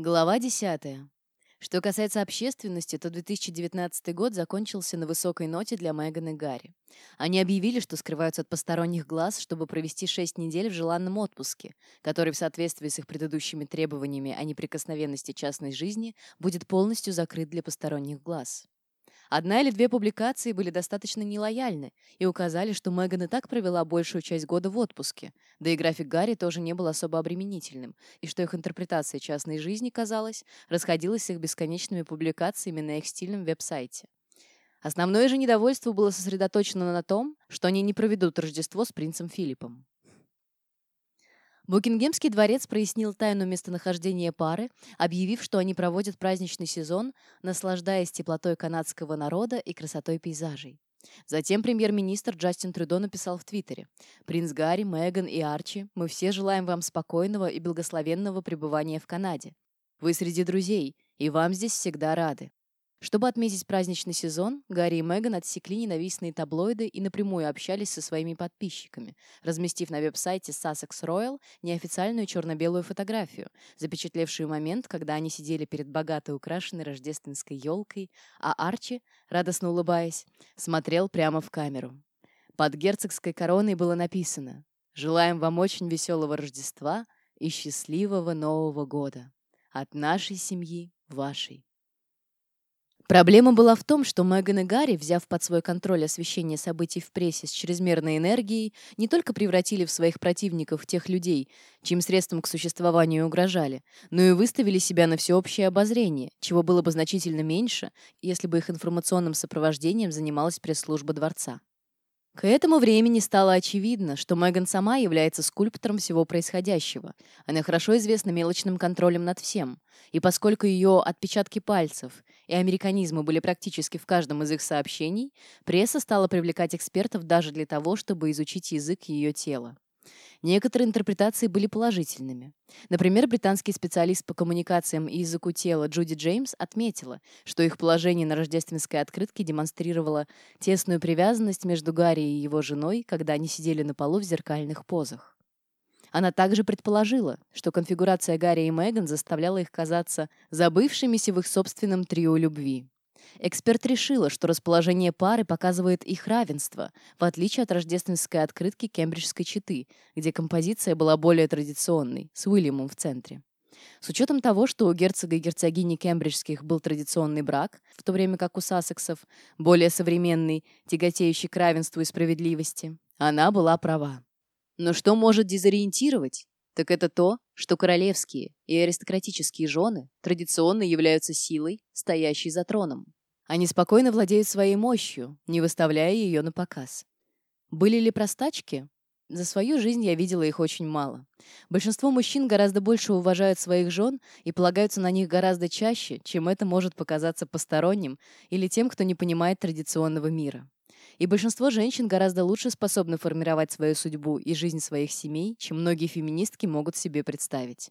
Глава 10. Что касается общественности, то 2019 год закончился на высокой ноте для Меган и Гарри. Они объявили, что скрываются от посторонних глаз, чтобы провести 6 недель в желанном отпуске, который в соответствии с их предыдущими требованиями о неприкосновенности частной жизни будет полностью закрыт для посторонних глаз. Одна или две публикации были достаточно нелояльны и указали, что Меган и так провела большую часть года в отпуске, да и график Гарри тоже не был особо обременительным, и что их интерпретация частной жизни, казалось, расходилась с их бесконечными публикациями на их стильном веб-сайте. Основное же недовольство было сосредоточено на том, что они не проведут Рождество с принцем Филиппом. Букингемский дворец прояснил тайну местонахождения пары, объявив, что они проводят праздничный сезон, наслаждаясь теплотой канадского народа и красотой пейзажей. Затем премьер-министр Джастин Трюдо написал в Твиттере «Принц Гарри, Меган и Арчи, мы все желаем вам спокойного и благословенного пребывания в Канаде. Вы среди друзей, и вам здесь всегда рады. Чтобы отметить праздничный сезон, Гарри и Меган отсекли ненавистные таблоиды и напрямую общались со своими подписчиками, разместив на веб-сайте Sussex Royal неофициальную черно-белую фотографию, запечатлевшую момент, когда они сидели перед богато украшенной рождественской елкой, а Арчи, радостно улыбаясь, смотрел прямо в камеру. Под герцогской короной было написано «Желаем вам очень веселого Рождества и счастливого Нового года. От нашей семьи вашей». Проблема была в том, что Меган и Гарри, взяв под свой контроль освещение событий в прессе с чрезмерной энергией, не только превратили в своих противников тех людей, чьим средством к существованию угрожали, но и выставили себя на всеобщее обозрение, чего было бы значительно меньше, если бы их информационным сопровождением занималась пресс-служба дворца. К этому времени стало очевидно, что Меган сама является скульптором всего происходящего. Она хорошо известна мелочным контролем над всем. И поскольку ее отпечатки пальцев и американизмы были практически в каждом из их сообщений, пресса стала привлекать экспертов даже для того, чтобы изучить язык ее тела. Некоторые интерпретации были положительными. Например, британский специалист по коммуникациям и языку тела Джуди Джеймс отметила, что их положение на рождественской открытке демонстрировало тесную привязанность между Гарри и его женой, когда они сидели на полу в зеркальных позах. Она также предположила, что конфигурация Гарри и Меган заставляла их казаться забывшимися в их собственном трио любви. Эксперт решила, что расположение пары показывает их равенство, в отличие от рождественской открытки кембриджской четы, где композиция была более традиционной, с Уильямом в центре. С учетом того, что у герцога и герцогини кембриджских был традиционный брак, в то время как у сассексов более современный, тяготеющий к равенству и справедливости, она была права. Но что может дезориентировать? Так это то, что королевские и аристократические жены традиционно являются силой, стоящей за троном. Они спокойно владеют своей мощью, не выставляя ее на показ. Были ли простачки? За свою жизнь я видела их очень мало. Большинство мужчин гораздо больше уважают своих жен и полагаются на них гораздо чаще, чем это может показаться посторонним или тем, кто не понимает традиционного мира. И большинство женщин гораздо лучше способны формировать свою судьбу и жизнь своих семей, чем многие феминистки могут себе представить.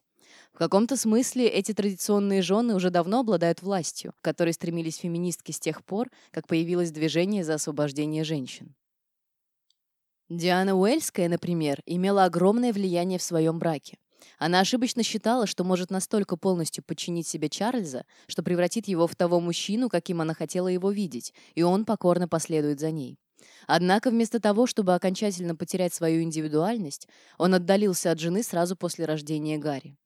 В каком-то смысле эти традиционные жены уже давно обладают властью, к которой стремились феминистки с тех пор, как появилось движение за освобождение женщин. Диана Уэльская, например, имела огромное влияние в своем браке. Она ошибочно считала, что может настолько полностью подчинить себе Чарльза, что превратит его в того мужчину, каким она хотела его видеть, и он покорно последует за ней. Однако вместо того, чтобы окончательно потерять свою индивидуальность, он отдалился от жены сразу после рождения Гарри.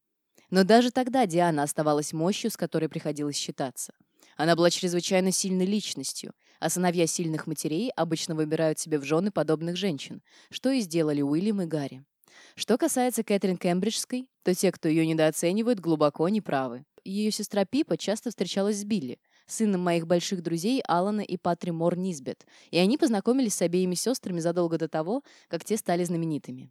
Но даже тогда Диана оставалась мощью, с которой приходилось считаться. Она была чрезвычайно сильной личностью, а сыновья сильных матерей обычно выбирают себе в жены подобных женщин, что и сделали Уильям и Гарри. Что касается Кэтрин Кембриджской, то те, кто ее недооценивают, глубоко неправы. Ее сестра Пипа часто встречалась с Билли, сыном моих больших друзей Алана и Патри Мор Низбет, и они познакомились с обеими сестрами задолго до того, как те стали знаменитыми.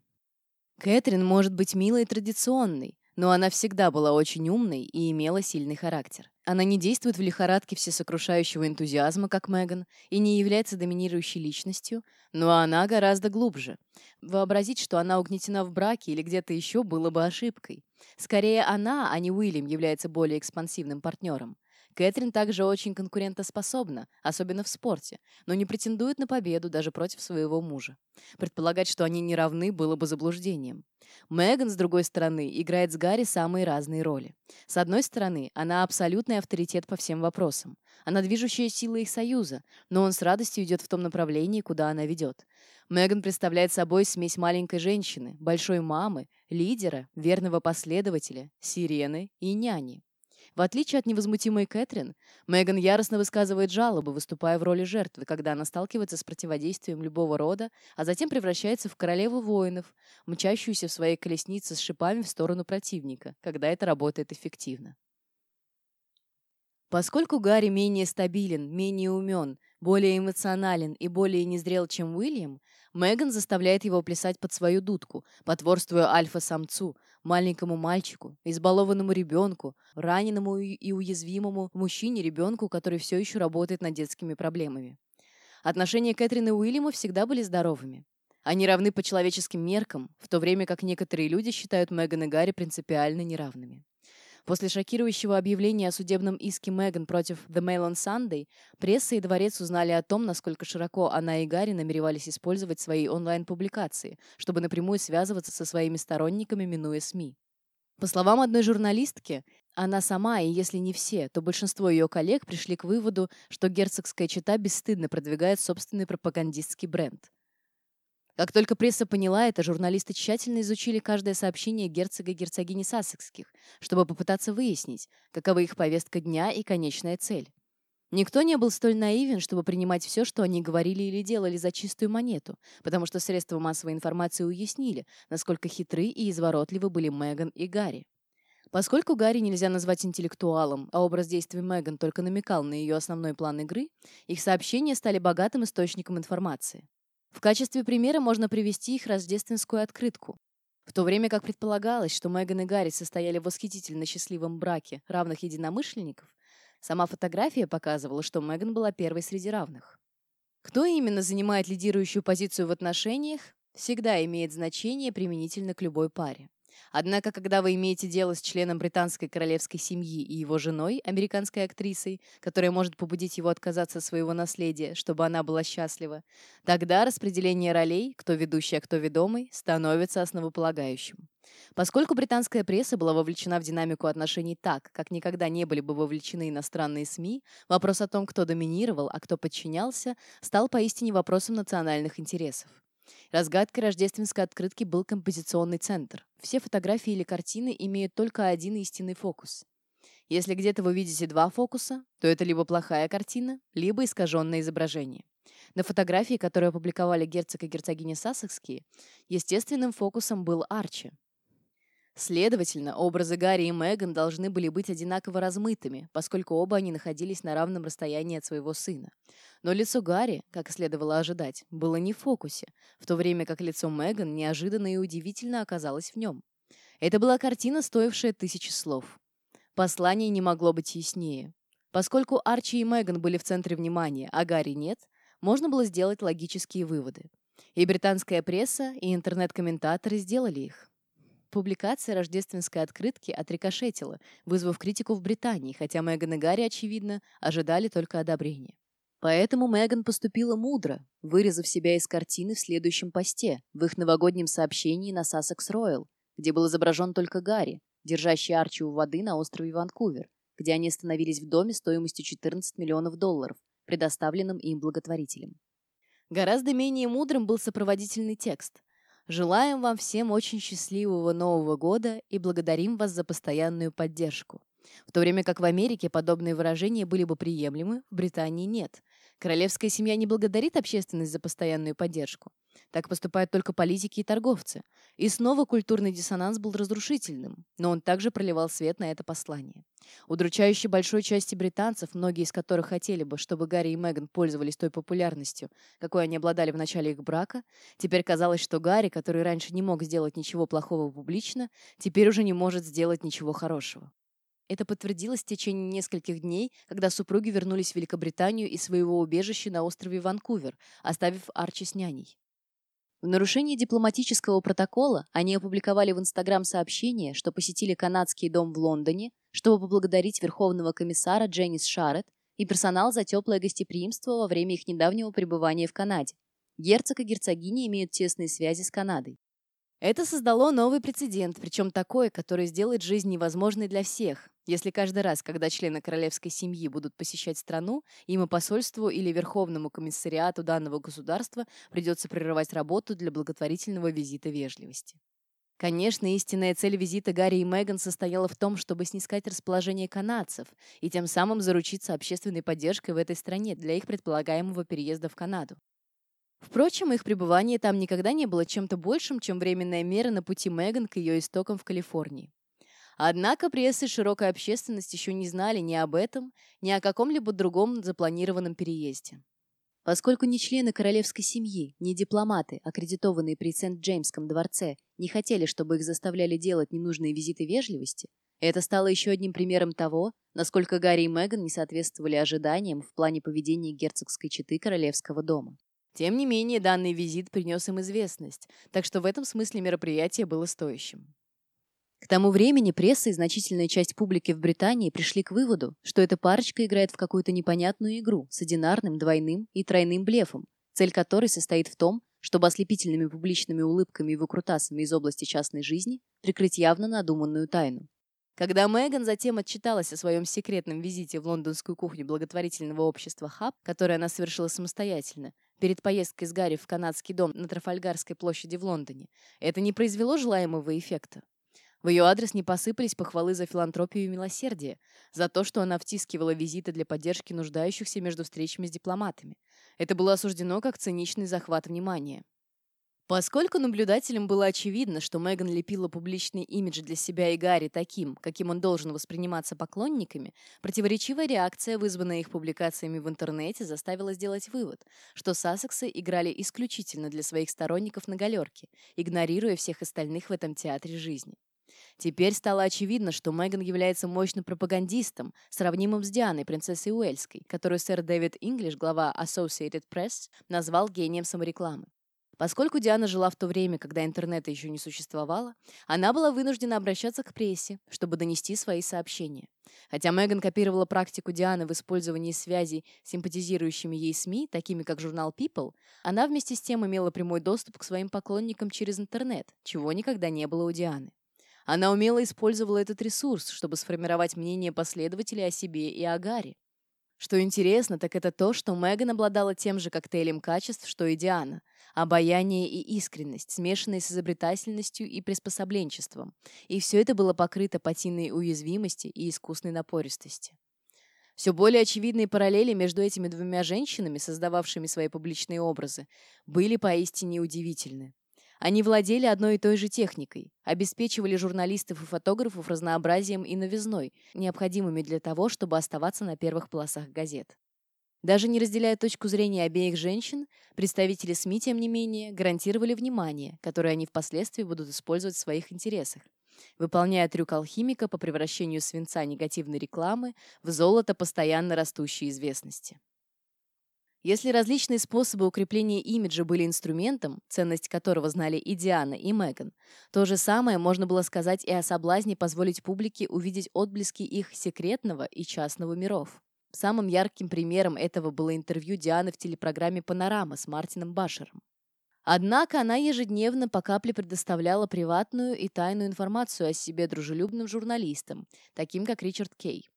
Кэтрин может быть милой и традиционной, но она всегда была очень умной и имела сильный характер. Она не действует в лихорадке всесокрушающего энтузиазма, как Меган, и не является доминирующей личностью, но она гораздо глубже. Вообразить, что она угнетена в браке или где-то еще, было бы ошибкой. Скорее, она, а не Уильям, является более экспансивным партнером. Кэтрин также очень конкурентоспособна, особенно в спорте, но не претендует на победу даже против своего мужа. Предполагать, что они не равны, было бы заблуждением. Меган, с другой стороны, играет с Гарри самые разные роли. С одной стороны, она абсолютный авторитет по всем вопросам. Она движущая сила их союза, но он с радостью идет в том направлении, куда она ведет. Меган представляет собой смесь маленькой женщины, большой мамы, лидера, верного последователя, сирены и няни. В отличие от невозмутимой Кэтрин, Меган яростно высказывает жалобы, выступая в роли жертвы, когда она сталкивается с противодействием любого рода, а затем превращается в королеву воинов, мчащуюся в своей колеснице с шипами в сторону противника, когда это работает эффективно. Поскольку Гарри менее стабилен, менее умен, более эмоционален и более незрел, чем Уильям, Меган заставляет его плясать под свою дудку, потворствуя альфа-самцу, маленькому мальчику, избалованному ребенку, раненому и уязвимому мужчине-ребенку, который все еще работает над детскими проблемами. Отношения Кэтрин и Уильяма всегда были здоровыми. Они равны по человеческим меркам, в то время как некоторые люди считают Меган и Гарри принципиально неравными. После шокирующего объявления о судебном иске Меган против The Mail on Sunday, пресса и дворец узнали о том, насколько широко она и Гарри намеревались использовать свои онлайн-публикации, чтобы напрямую связываться со своими сторонниками, минуя СМИ. По словам одной журналистки, она сама, и если не все, то большинство ее коллег пришли к выводу, что герцогская чита бесстыдно продвигает собственный пропагандистский бренд. Как только пресса поняла это, журналисты тщательно изучили каждое сообщение герцога и герцогини Сассекских, чтобы попытаться выяснить, какова их повестка дня и конечная цель. Никто не был столь наивен, чтобы принимать все, что они говорили или делали за чистую монету, потому что средства массовой информации уяснили, насколько хитры и изворотливы были Меган и Гарри. Поскольку Гарри нельзя назвать интеллектуалом, а образ действий Меган только намекал на ее основной план игры, их сообщения стали богатым источником информации. В качестве примера можно привести их рождественскую открытку. В то время как предполагалось, что Меган и Гарри состояли в восхитительно счастливом браке равных единомышленников, сама фотография показывала, что Меган была первой среди равных. Кто именно занимает лидирующую позицию в отношениях, всегда имеет значение применительно к любой паре. Однако, когда вы имеете дело с членом британской королевской семьи и его женой, американской актрисой, которая может побудить его отказаться от своего наследия, чтобы она была счастлива, тогда распределение ролей, кто ведущий, а кто ведомый, становится основополагающим. Поскольку британская пресса была вовлечена в динамику отношений так, как никогда не были бы вовлечены иностранные СМИ, вопрос о том, кто доминировал, а кто подчинялся, стал поистине вопросом национальных интересов. Разгадкой рождественской открытки был композиционный центр. Все фотографии или картины имеют только один истинный фокус. Если где-то вы видите два фокуса, то это либо плохая картина, либо искаженное изображение. На фотографии, которую опубликовали герцог и герцогиня Сассекские, естественным фокусом был Арчи, Следовательно, образы Гарри и Меган должны были быть одинаково размытыми, поскольку оба они находились на равном расстоянии от своего сына. Но лицо Гарри, как следовало ожидать, было не в фокусе, в то время как лицо Меган неожиданно и удивительно оказалось в нем. Это была картина, стоившая тысячи слов. Послание не могло быть яснее. Поскольку Арчи и Меган были в центре внимания, а Гарри нет, можно было сделать логические выводы. И британская пресса, и интернет-комментаторы сделали их. Публикация рождественской открытки отрикошетила, вызвав критику в Британии, хотя Меган и Гарри, очевидно, ожидали только одобрения. Поэтому Меган поступила мудро, вырезав себя из картины в следующем посте, в их новогоднем сообщении на Сассекс Роyal, где был изображен только Гарри, держащий Арчи у воды на острове Ванкувер, где они остановились в доме стоимостью 14 миллионов долларов, предоставленным им благотворителем. Гораздо менее мудрым был сопроводительный текст – Желаем вам всем очень счастливого Нового года и благодарим вас за постоянную поддержку. В то время как в Америке подобные выражения были бы приемлемы, в Британии нет. Королевская семья не благодарит общественность за постоянную поддержку. Так поступают только политики и торговцы. И снова культурный диссонанс был разрушительным, но он также проливал свет на это послание. Удручающей большой части британцев, многие из которых хотели бы, чтобы Гарри и Меган пользовались той популярностью, какой они обладали в начале их брака, теперь казалось, что Гарри, который раньше не мог сделать ничего плохого публично, теперь уже не может сделать ничего хорошего. Это подтвердилось в течение нескольких дней, когда супруги вернулись в Великобританию из своего убежища на острове Ванкувер, оставив Арчи с няней. В нарушении дипломатического протокола они опубликовали в Инстаграм сообщение, что посетили канадский дом в Лондоне, чтобы поблагодарить Верховного комиссара Дженнис Шарретт и персонал за теплое гостеприимство во время их недавнего пребывания в Канаде. Герцог и герцогиня имеют тесные связи с Канадой. Это создало новый прецедент, причем такой, который сделает жизнь невозможной для всех, если каждый раз, когда члены королевской семьи будут посещать страну, им и посольству или Верховному комиссариату данного государства придется прерывать работу для благотворительного визита вежливости. Конечно, истинная цель визита Гарри и Меган состояла в том, чтобы снискать расположение канадцев и тем самым заручиться общественной поддержкой в этой стране для их предполагаемого переезда в Канаду. Впрочем, их пребывание там никогда не было чем-то большим, чем временная мера на пути Меган к ее истокам в Калифорнии. Однако пресса и широкая общественность еще не знали ни об этом, ни о каком-либо другом запланированном переезде. Поскольку ни члены королевской семьи, ни дипломаты, аккредитованные при Сент-Джеймском дворце, не хотели, чтобы их заставляли делать ненужные визиты вежливости, это стало еще одним примером того, насколько Гарри и Меган не соответствовали ожиданиям в плане поведения герцогской четы королевского дома. Тем не менее, данный визит принес им известность, так что в этом смысле мероприятие было стоящим. К тому времени пресса и значительная часть публики в Британии пришли к выводу, что эта парочка играет в какую-то непонятную игру с одинарным, двойным и тройным блефом, цель которой состоит в том, чтобы ослепительными публичными улыбками и выкрутасами из области частной жизни прикрыть явно надуманную тайну. Когда Меган затем отчиталась о своем секретном визите в лондонскую кухню благотворительного общества «Хаб», которое она совершила самостоятельно, перед поездкой с Гарри в канадский дом на Трафальгарской площади в Лондоне, это не произвело желаемого эффекта. В ее адрес не посыпались похвалы за филантропию и милосердие, за то, что она втискивала визиты для поддержки нуждающихся между встречами с дипломатами. Это было осуждено как циничный захват внимания. Поскольку наблюдателям было очевидно, что Меган лепила публичный имидж для себя и Гарри таким, каким он должен восприниматься поклонниками, противоречивая реакция, вызванная их публикациями в интернете, заставила сделать вывод, что Сассексы играли исключительно для своих сторонников на галерке, игнорируя всех остальных в этом театре жизни. Теперь стало очевидно, что Меган является мощным пропагандистом, сравнимым с Дианой, принцессой Уэльской, которую сэр Дэвид Инглиш, глава Associated Press, назвал гением саморекламы. Поскольку Диана жила в то время, когда интернета еще не существовало, она была вынуждена обращаться к прессе, чтобы донести свои сообщения. Хотя Меган копировала практику Дианы в использовании связей с симпатизирующими ей СМИ, такими как журнал People, она вместе с тем имела прямой доступ к своим поклонникам через интернет, чего никогда не было у Дианы. Она умело использовала этот ресурс, чтобы сформировать мнение последователей о себе и о Гарри. Что интересно, так это то, что Меган обладала тем же коктейлем качеств, что и Диана. Обаяние и искренность, смешанные с изобретательностью и приспособленчеством. И все это было покрыто патиной уязвимости и искусной напористости. Все более очевидные параллели между этими двумя женщинами, создававшими свои публичные образы, были поистине удивительны. Они владели одной и той же техникой, обеспечивали журналистов и фотографов разнообразием и новизной, необходимыми для того, чтобы оставаться на первых полосах газет. Даже не разделяя точку зрения обеих женщин, представители СМИ, тем не менее, гарантировали внимание, которое они впоследствии будут использовать в своих интересах, выполняя трюк алхимика по превращению свинца негативной рекламы в золото постоянно растущей известности. Если различные способы укрепления имиджа были инструментом, ценность которого знали и Диана, и Меган, то же самое можно было сказать и о соблазне позволить публике увидеть отблески их секретного и частного миров. Самым ярким примером этого было интервью Дианы в телепрограмме «Панорама» с Мартином Башером. Однако она ежедневно по капле предоставляла приватную и тайную информацию о себе дружелюбным журналистам, таким как Ричард Кей.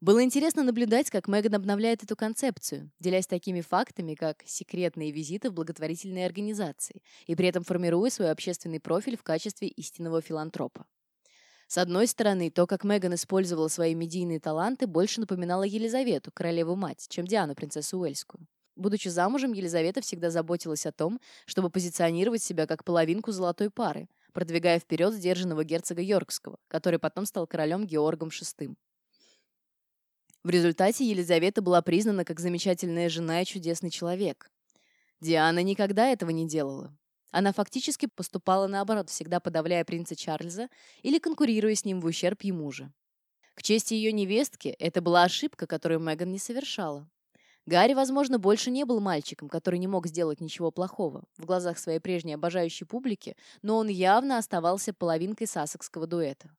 Было интересно наблюдать, как Меган обновляет эту концепцию, делясь такими фактами, как секретные визиты в благотворительные организации, и при этом формируя свой общественный профиль в качестве истинного филантропа. С одной стороны, то, как Меган использовала свои медийные таланты, больше напоминало Елизавету, королеву-мать, чем Диану, принцессу Уэльскую. Будучи замужем, Елизавета всегда заботилась о том, чтобы позиционировать себя как половинку золотой пары, продвигая вперед сдержанного герцога Йоркского, который потом стал королем Георгом VI. В результате Елизавета была признана как замечательная жена и чудесный человек. Диана никогда этого не делала. Она фактически поступала наоборот, всегда подавляя принца Чарльза или конкурируя с ним в ущерб ему же. К чести ее невестки, это была ошибка, которую Меган не совершала. Гарри, возможно, больше не был мальчиком, который не мог сделать ничего плохого в глазах своей прежней обожающей публики, но он явно оставался половинкой сассекского дуэта.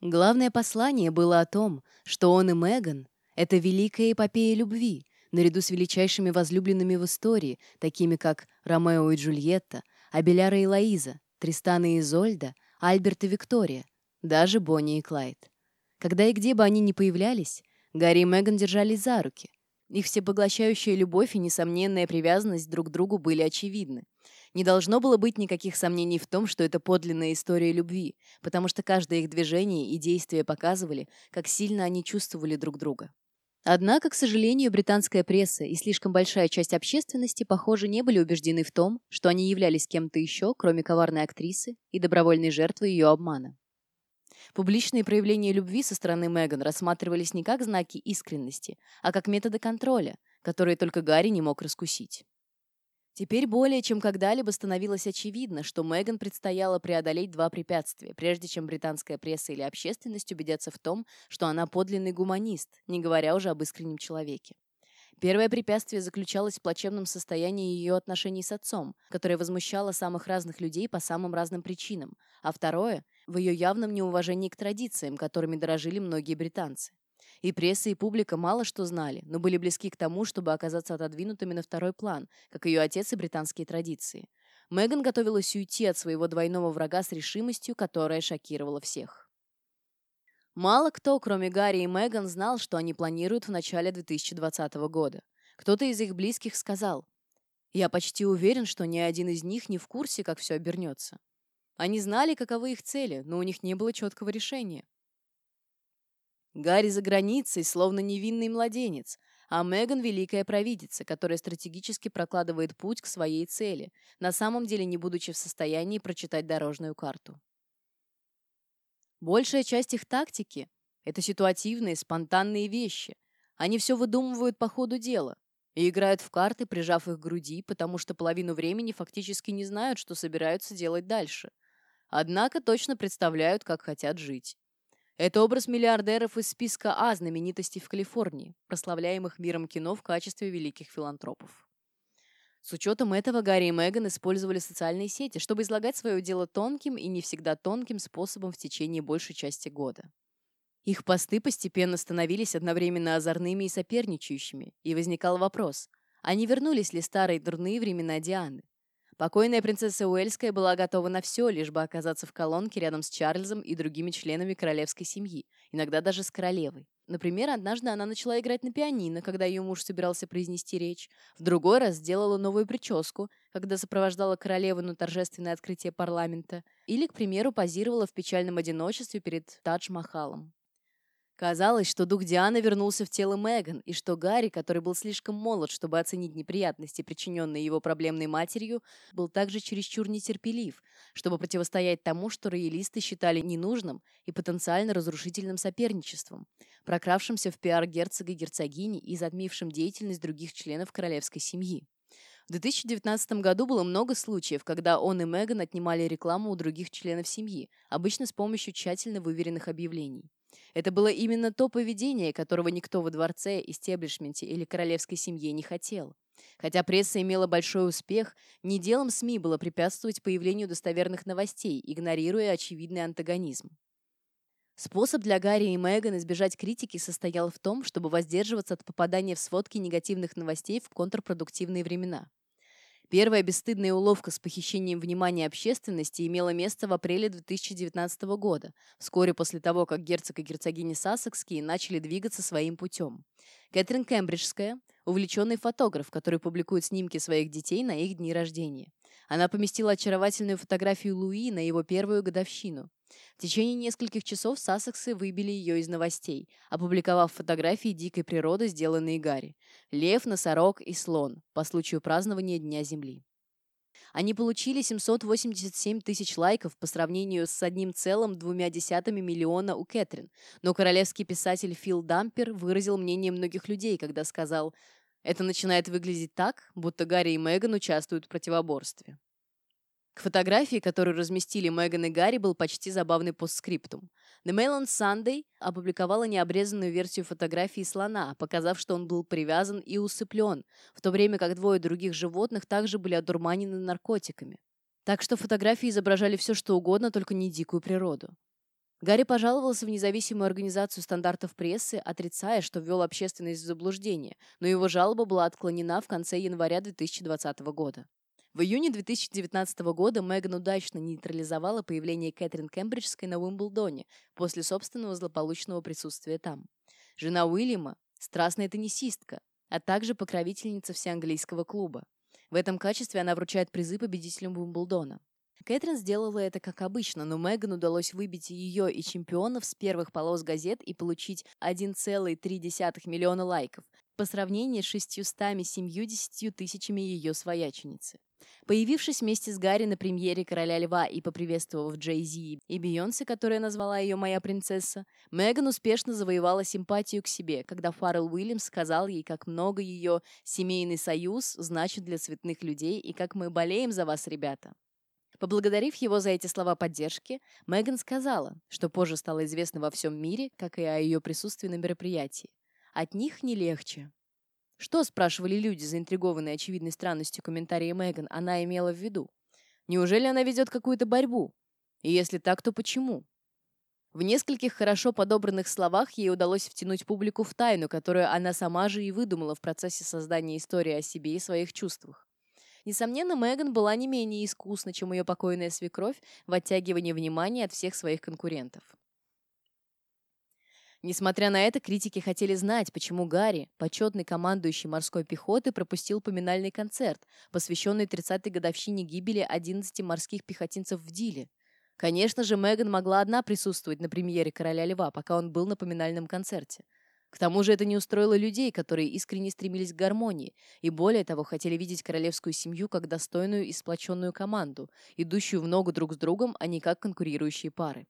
Главное послание было о том, что он и Меган — это великая эпопея любви, наряду с величайшими возлюбленными в истории, такими как Ромео и Джульетта, Абеляра и Лоиза, Тристана и Изольда, Альберт и Виктория, даже Бонни и Клайд. Когда и где бы они ни появлялись, Гарри и Меган держались за руки. Их всепоглощающая любовь и несомненная привязанность друг к другу были очевидны. Не должно было быть никаких сомнений в том, что это подлинная история любви, потому что каждое их движение и действие показывали, как сильно они чувствовали друг друга. Однако, к сожалению, британская пресса и слишком большая часть общественности, похоже, не были убеждены в том, что они являлись кем-то еще, кроме коварной актрисы и добровольной жертвы ее обмана. Публичные проявления любви со стороны Меган рассматривались не как знаки искренности, а как методы контроля, которые только Гарри не мог раскусить. Теперь более чем когда-либо становилось очевидно, что Меган предстояло преодолеть два препятствия, прежде чем британская пресса или общественность убедятся в том, что она подлинный гуманист, не говоря уже об искреннем человеке. Первое препятствие заключалось в плачевном состоянии ее отношений с отцом, которое возмущало самых разных людей по самым разным причинам, а второе — в ее явном неуважении к традициям, которыми дорожили многие британцы. И пресса, и публика мало что знали, но были близки к тому, чтобы оказаться отодвинутыми на второй план, как ее отец и британские традиции. Меган готовилась уйти от своего двойного врага с решимостью, которая шокировала всех. Мало кто, кроме Гарри и Меган, знал, что они планируют в начале 2020 года. Кто-то из их близких сказал, «Я почти уверен, что ни один из них не в курсе, как все обернется». Они знали, каковы их цели, но у них не было четкого решения. Гарри за границей, словно невинный младенец, а Меган — великая провидица, которая стратегически прокладывает путь к своей цели, на самом деле не будучи в состоянии прочитать дорожную карту. Большая часть их тактики — это ситуативные, спонтанные вещи. Они все выдумывают по ходу дела и играют в карты, прижав их к груди, потому что половину времени фактически не знают, что собираются делать дальше. Однако точно представляют, как хотят жить. Это образ миллиардеров из списка А знаменитостей в Калифорнии, прославляемых миром кино в качестве великих филантропов. С учетом этого Гарри и Меган использовали социальные сети, чтобы излагать свое дело тонким и не всегда тонким способом в течение большей части года. Их посты постепенно становились одновременно озорными и соперничающими, и возникал вопрос, а не вернулись ли старые дурные времена Дианы? Покойная принцесса Уэльская была готова на все, лишь бы оказаться в колонке рядом с Чарльзом и другими членами королевской семьи, иногда даже с королевой. Например, однажды она начала играть на пианино, когда ее муж собирался произнести речь. В другой раз сделала новую прическу, когда сопровождала королеву на торжественное открытие парламента. Или, к примеру, позировала в печальном одиночестве перед Тадж-Махалом. Казалось, что дух Дианы вернулся в тело Меган, и что Гарри, который был слишком молод, чтобы оценить неприятности, причиненные его проблемной матерью, был также чересчур нетерпелив, чтобы противостоять тому, что роялисты считали ненужным и потенциально разрушительным соперничеством, прокравшимся в пиар герцога и герцогини и затмившим деятельность других членов королевской семьи. В 2019 году было много случаев, когда он и Меган отнимали рекламу у других членов семьи, обычно с помощью тщательно выверенных объявлений. Это было именно то поведение, которого никто во дворце, истеблишменте или королевской семье не хотел. Хотя пресса имела большой успех, не делом СМИ было препятствовать появлению достоверных новостей, игнорируя очевидный антагонизм. Способ для Гарри и Меган избежать критики состоял в том, чтобы воздерживаться от попадания в сводки негативных новостей в контрпродуктивные времена. Первая бесстыдная уловка с похищением внимания общественности имела место в апреле 2019 года, вскоре после того, как герцог и герцогиня Сассекские начали двигаться своим путем. Кэтрин Кембриджская – увлеченный фотограф, который публикует снимки своих детей на их дни рождения. Она поместила очаровательную фотографию Луи на его первую годовщину. В течение нескольких часов Сассексы выбили ее из новостей, опубликовав фотографии дикой природы, сделанные Гарри. Лев, носорог и слон по случаю празднования Дня Земли. Они получили 787 тысяч лайков по сравнению с одним целым двумя десятыми миллиона у Кэтрин, но королевский писатель Фил Дампер выразил мнение многих людей, когда сказал «Это начинает выглядеть так, будто Гарри и Меган участвуют в противоборстве». К фотографии, которую разместили Меган и Гарри, был почти забавный постскриптум. The Mail on Sunday опубликовала необрезанную версию фотографии слона, показав, что он был привязан и усыплен, в то время как двое других животных также были одурманены наркотиками. Так что фотографии изображали все, что угодно, только не дикую природу. Гарри пожаловался в независимую организацию стандартов прессы, отрицая, что ввел общественность в заблуждение, но его жалоба была отклонена в конце января 2020 года. В июне 2019 года Меган удачно нейтрализовала появление Кэтрин Кембриджской на Уимблдоне после собственного злополучного присутствия там. Жена Уильяма – страстная теннисистка, а также покровительница всеанглийского клуба. В этом качестве она вручает призы победителям Уимблдона. Кэтрин сделала это как обычно, но Меган удалось выбить ее и чемпионов с первых полос газет и получить 1,3 миллиона лайков по сравнению с 670 тысячами ее свояченицы. Появившись вместе с Гарри на премьере «Короля льва» и поприветствовав Джей Зи и Бейонсе, которая назвала ее «Моя принцесса», Меган успешно завоевала симпатию к себе, когда Фаррелл Уильямс сказал ей, как много ее «семейный союз» значит для цветных людей и как мы болеем за вас, ребята. Поблагодарив его за эти слова поддержки, Меган сказала, что позже стало известно во всем мире, как и о ее присутствии на мероприятии. От них не легче. Что, спрашивали люди, заинтригованные очевидной странностью комментария Меган, она имела в виду? Неужели она ведет какую-то борьбу? И если так, то почему? В нескольких хорошо подобранных словах ей удалось втянуть публику в тайну, которую она сама же и выдумала в процессе создания истории о себе и своих чувствах. Несомненно, Меган была не менее искусна, чем ее покойная свекровь в оттягивании внимания от всех своих конкурентов. Несмотря на это, критики хотели знать, почему Гарри, почетный командующий морской пехоты, пропустил поминальный концерт, посвященный 30-й годовщине гибели 11 морских пехотинцев в Диле. Конечно же, Меган могла одна присутствовать на премьере «Короля льва», пока он был на поминальном концерте. К тому же это не устроило людей, которые искренне стремились к гармонии и, более того, хотели видеть королевскую семью как достойную и сплоченную команду, идущую в ногу друг с другом, а не как конкурирующие пары.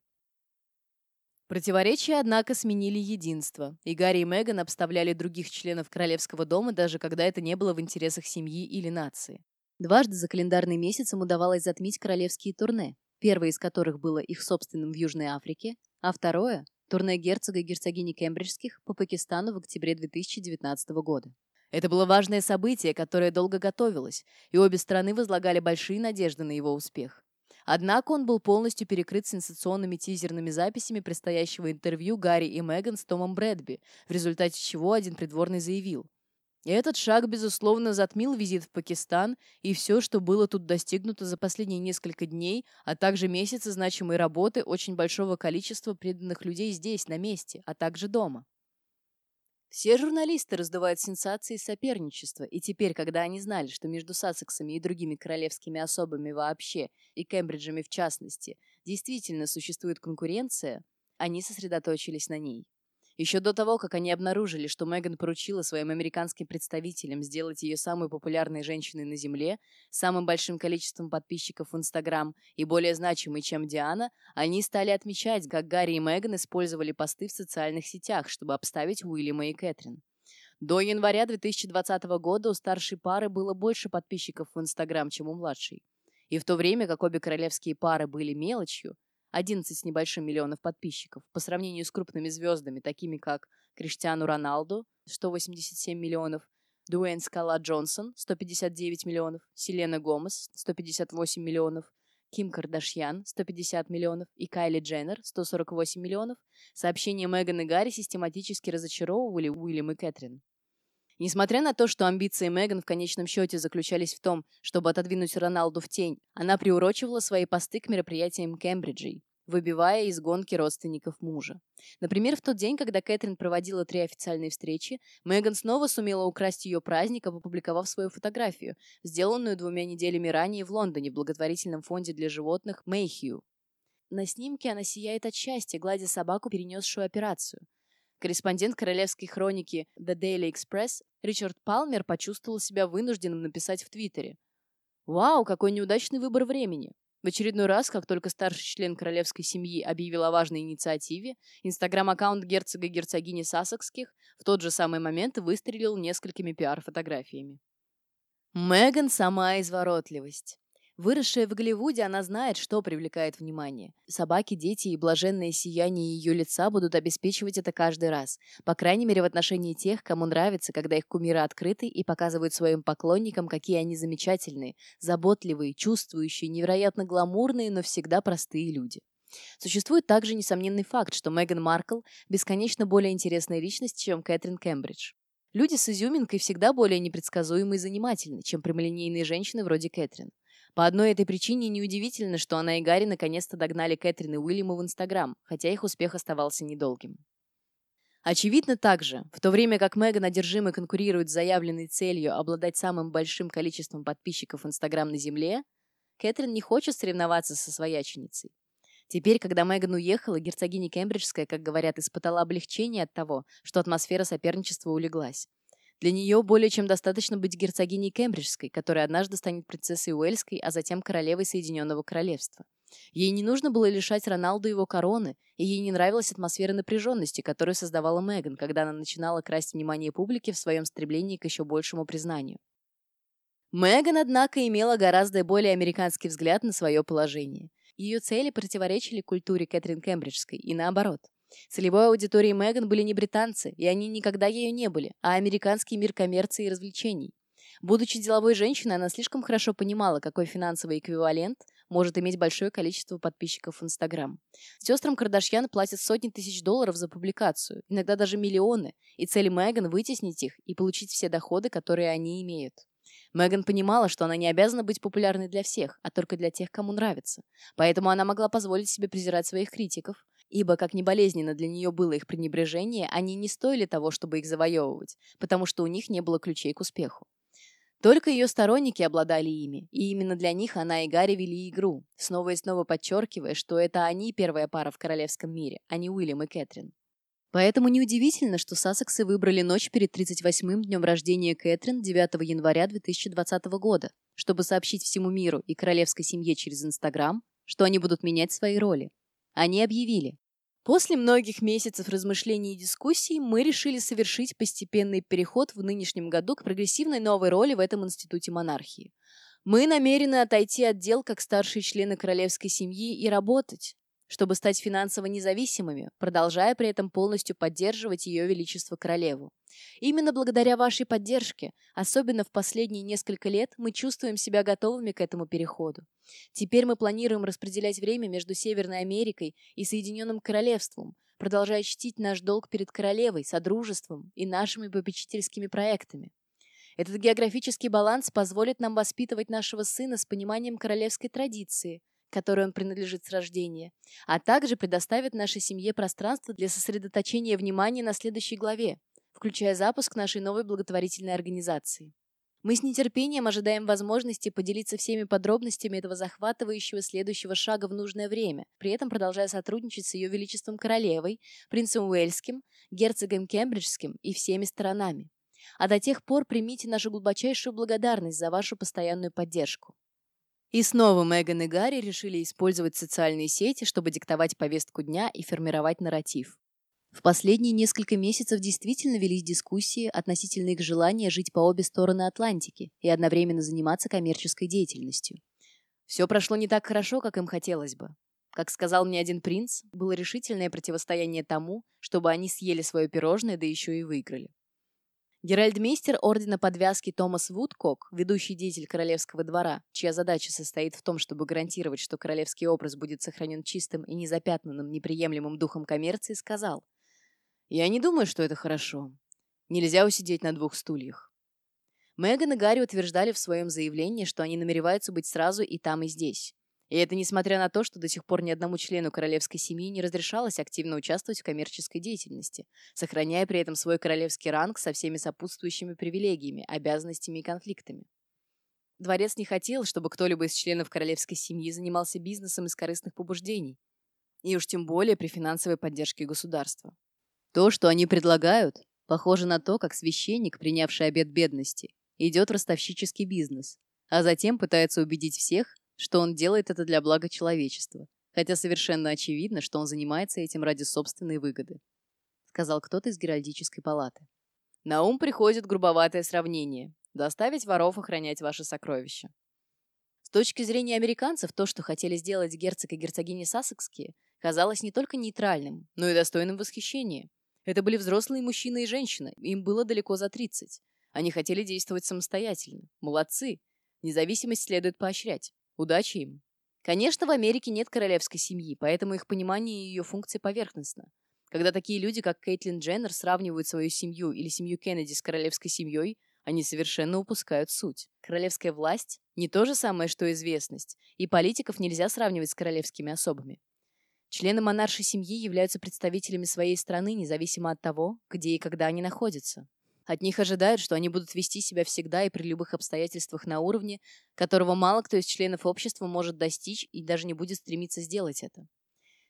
Противоречия, однако, сменили единство, и Гарри и Меган обставляли других членов королевского дома, даже когда это не было в интересах семьи или нации. Дважды за календарный месяц им удавалось затмить королевские турне, первое из которых было их собственным в Южной Африке, а второе Турне герцога и герцогини Кембриджских по Пакистану в октябре 2019 года. Это было важное событие, которое долго готовилось, и обе страны возлагали большие надежды на его успех. Однако он был полностью перекрыт сенсационными тизерными записями предстоящего интервью Гарри и Меган с Томом Брэдби, в результате чего один придворный заявил. Этот шаг, безусловно, затмил визит в Пакистан и все, что было тут достигнуто за последние несколько дней, а также месяцы значимой работы очень большого количества преданных людей здесь, на месте, а также дома. Все журналисты раздувают сенсации и соперничество, и теперь, когда они знали, что между Сассексами и другими королевскими особами вообще, и Кембриджами в частности, действительно существует конкуренция, они сосредоточились на ней. Еще до того, как они обнаружили, что Меган поручила своим американским представителям сделать ее самой популярной женщиной на Земле, самым большим количеством подписчиков в Инстаграм и более значимой, чем Диана, они стали отмечать, как Гарри и Меган использовали посты в социальных сетях, чтобы обставить Уильяма и Кэтрин. До января 2020 года у старшей пары было больше подписчиков в Инстаграм, чем у младшей. И в то время как обе королевские пары были мелочью, 11 с небольшим миллионов подписчиков, по сравнению с крупными звездами, такими как Криштиану Роналду, 187 миллионов, Дуэйн Скала Джонсон, 159 миллионов, Селена Гомес, 158 миллионов, Ким Кардашьян, 150 миллионов, и Кайли Дженнер, 148 миллионов, сообщения Меган и Гарри систематически разочаровывали Уильям и Кэтрин. Несмотря на то, что амбиции Меган в конечном счете заключались в том, чтобы отодвинуть Роналду в тень, она приурочивала свои посты к мероприятиям Кембриджей, выбивая из гонки родственников мужа. Например, в тот день, когда Кэтрин проводила три официальные встречи, Меган снова сумела украсть ее праздник, опубликовав свою фотографию, сделанную двумя неделями ранее в Лондоне в благотворительном фонде для животных Мэйхью. На снимке она сияет от счастья, гладя собаку, перенесшую операцию. Корреспондент королевской хроники The Daily Express Ричард Палмер почувствовал себя вынужденным написать в Твиттере. «Вау, какой неудачный выбор времени!» В очередной раз, как только старший член королевской семьи объявил о важной инициативе, инстаграм-аккаунт герцога и герцогини Сассекских в тот же самый момент выстрелил несколькими пиар-фотографиями. Меган – сама изворотливость. Выросшая в Голливуде, она знает, что привлекает внимание. Собаки, дети и блаженное сияние ее лица будут обеспечивать это каждый раз. По крайней мере, в отношении тех, кому нравится, когда их кумиры открыты и показывают своим поклонникам, какие они замечательные, заботливые, чувствующие, невероятно гламурные, но всегда простые люди. Существует также несомненный факт, что Меган Маркл бесконечно более интересная личность, чем Кэтрин Кембридж. Люди с изюминкой всегда более непредсказуемы и занимательны, чем прямолинейные женщины вроде Кэтрин. По одной этой причине неудивительно, что она и Гарри наконец-то догнали Кэтрин и Уильяма в Инстаграм, хотя их успех оставался недолгим. Очевидно также, в то время как Меган одержимо конкурирует с заявленной целью обладать самым большим количеством подписчиков Инстаграм на Земле, Кэтрин не хочет соревноваться со свояченицей. Теперь, когда Меган уехала, герцогиня Кембриджская, как говорят, испытала облегчение от того, что атмосфера соперничества улеглась. Для нее более чем достаточно быть герцогиней Кембриджской, которая однажды станет принцессой Уэльской, а затем королевой Соединенного Королевства. Ей не нужно было лишать Роналду его короны, и ей не нравилась атмосфера напряженности, которую создавала Меган, когда она начинала красть внимание публики в своем стремлении к еще большему признанию. Меган, однако, имела гораздо более американский взгляд на свое положение. Ее цели противоречили культуре Кэтрин Кембриджской и наоборот. Целевой аудиторией Меган были не британцы, и они никогда ею не были, а американский мир коммерции и развлечений. Будучи деловой женщиной, она слишком хорошо понимала, какой финансовый эквивалент может иметь большое количество подписчиков в Инстаграм. Сестрам Кардашьян платят сотни тысяч долларов за публикацию, иногда даже миллионы, и цель Меган – вытеснить их и получить все доходы, которые они имеют. Меган понимала, что она не обязана быть популярной для всех, а только для тех, кому нравится. Поэтому она могла позволить себе презирать своих критиков, ибо, как не болезненно для нее было их пренебрежение, они не стоили того, чтобы их завоевывать, потому что у них не было ключей к успеху. Только ее сторонники обладали ими, и именно для них она и Гарри вели игру, снова и снова подчеркивая, что это они первая пара в королевском мире, а не Уильям и Кэтрин. Поэтому неудивительно, что Сассексы выбрали ночь перед 38-м днем рождения Кэтрин 9 января 2020 года, чтобы сообщить всему миру и королевской семье через Инстаграм, что они будут менять свои роли. Они объявили. После многих месяцев размышлений и дискуссий мы решили совершить постепенный переход в нынешнем году к прогрессивной новой роли в этом институте монархии. Мы намерены отойти от дел как старшие члены королевской семьи и работать, чтобы стать финансово независимыми, продолжая при этом полностью поддерживать Ее Величество Королеву. Именно благодаря вашей поддержке, особенно в последние несколько лет, мы чувствуем себя готовыми к этому переходу. Теперь мы планируем распределять время между Северной Америкой и Соединенным Королевством, продолжая чтить наш долг перед королевой, содружеством и нашими попечительскими проектами. Этот географический баланс позволит нам воспитывать нашего сына с пониманием королевской традиции – которой он принадлежит с рождения, а также предоставит нашей семье пространство для сосредоточения внимания на следующей главе, включая запуск нашей новой благотворительной организации. Мы с нетерпением ожидаем возможности поделиться всеми подробностями этого захватывающего следующего шага в нужное время, при этом продолжая сотрудничать с Ее Величеством Королевой, принцем Уэльским, герцогом Кембриджским и всеми сторонами. А до тех пор примите нашу глубочайшую благодарность за вашу постоянную поддержку. И снова Меган и Гарри решили использовать социальные сети, чтобы диктовать повестку дня и формировать нарратив. В последние несколько месяцев действительно велись дискуссии относительно их желания жить по обе стороны Атлантики и одновременно заниматься коммерческой деятельностью. Все прошло не так хорошо, как им хотелось бы. Как сказал мне один принц, было решительное противостояние тому, чтобы они съели свое пирожное, да еще и выиграли. Геральдмейстер ордена подвязки Томас Вудкок, ведущий деятель королевского двора, чья задача состоит в том, чтобы гарантировать, что королевский образ будет сохранен чистым и незапятнанным неприемлемым духом коммерции, сказал, «Я не думаю, что это хорошо. Нельзя усидеть на двух стульях». Меган и Гарри утверждали в своем заявлении, что они намереваются быть сразу и там, и здесь. И это несмотря на то, что до сих пор ни одному члену королевской семьи не разрешалось активно участвовать в коммерческой деятельности, сохраняя при этом свой королевский ранг со всеми сопутствующими привилегиями, обязанностями и конфликтами. Дворец не хотел, чтобы кто-либо из членов королевской семьи занимался бизнесом из корыстных побуждений, и уж тем более при финансовой поддержке государства. То, что они предлагают, похоже на то, как священник, принявший обет бедности, идет в ростовщический бизнес, а затем пытается убедить всех, что он делает это для блага человечества, хотя совершенно очевидно, что он занимается этим ради собственной выгоды», сказал кто-то из Геральдической палаты. На ум приходит грубоватое сравнение – доставить воров охранять ваши сокровища. С точки зрения американцев, то, что хотели сделать герцог и герцогиня Сассекские, казалось не только нейтральным, но и достойным восхищения. Это были взрослые мужчина и женщина, им было далеко за 30. Они хотели действовать самостоятельно. Молодцы. Независимость следует поощрять. Удачи им. Конечно, в Америке нет королевской семьи, поэтому их понимание ее функций поверхностно. Когда такие люди, как Кейтлин Дженнер, сравнивают свою семью или семью Кеннеди с королевской семьей, они совершенно упускают суть. Королевская власть – не то же самое, что известность, и политиков нельзя сравнивать с королевскими особами. Члены монаршей семьи являются представителями своей страны, независимо от того, где и когда они находятся. От них ожидают, что они будут вести себя всегда и при любых обстоятельствах на уровне, которого мало кто из членов общества может достичь и даже не будет стремиться сделать это.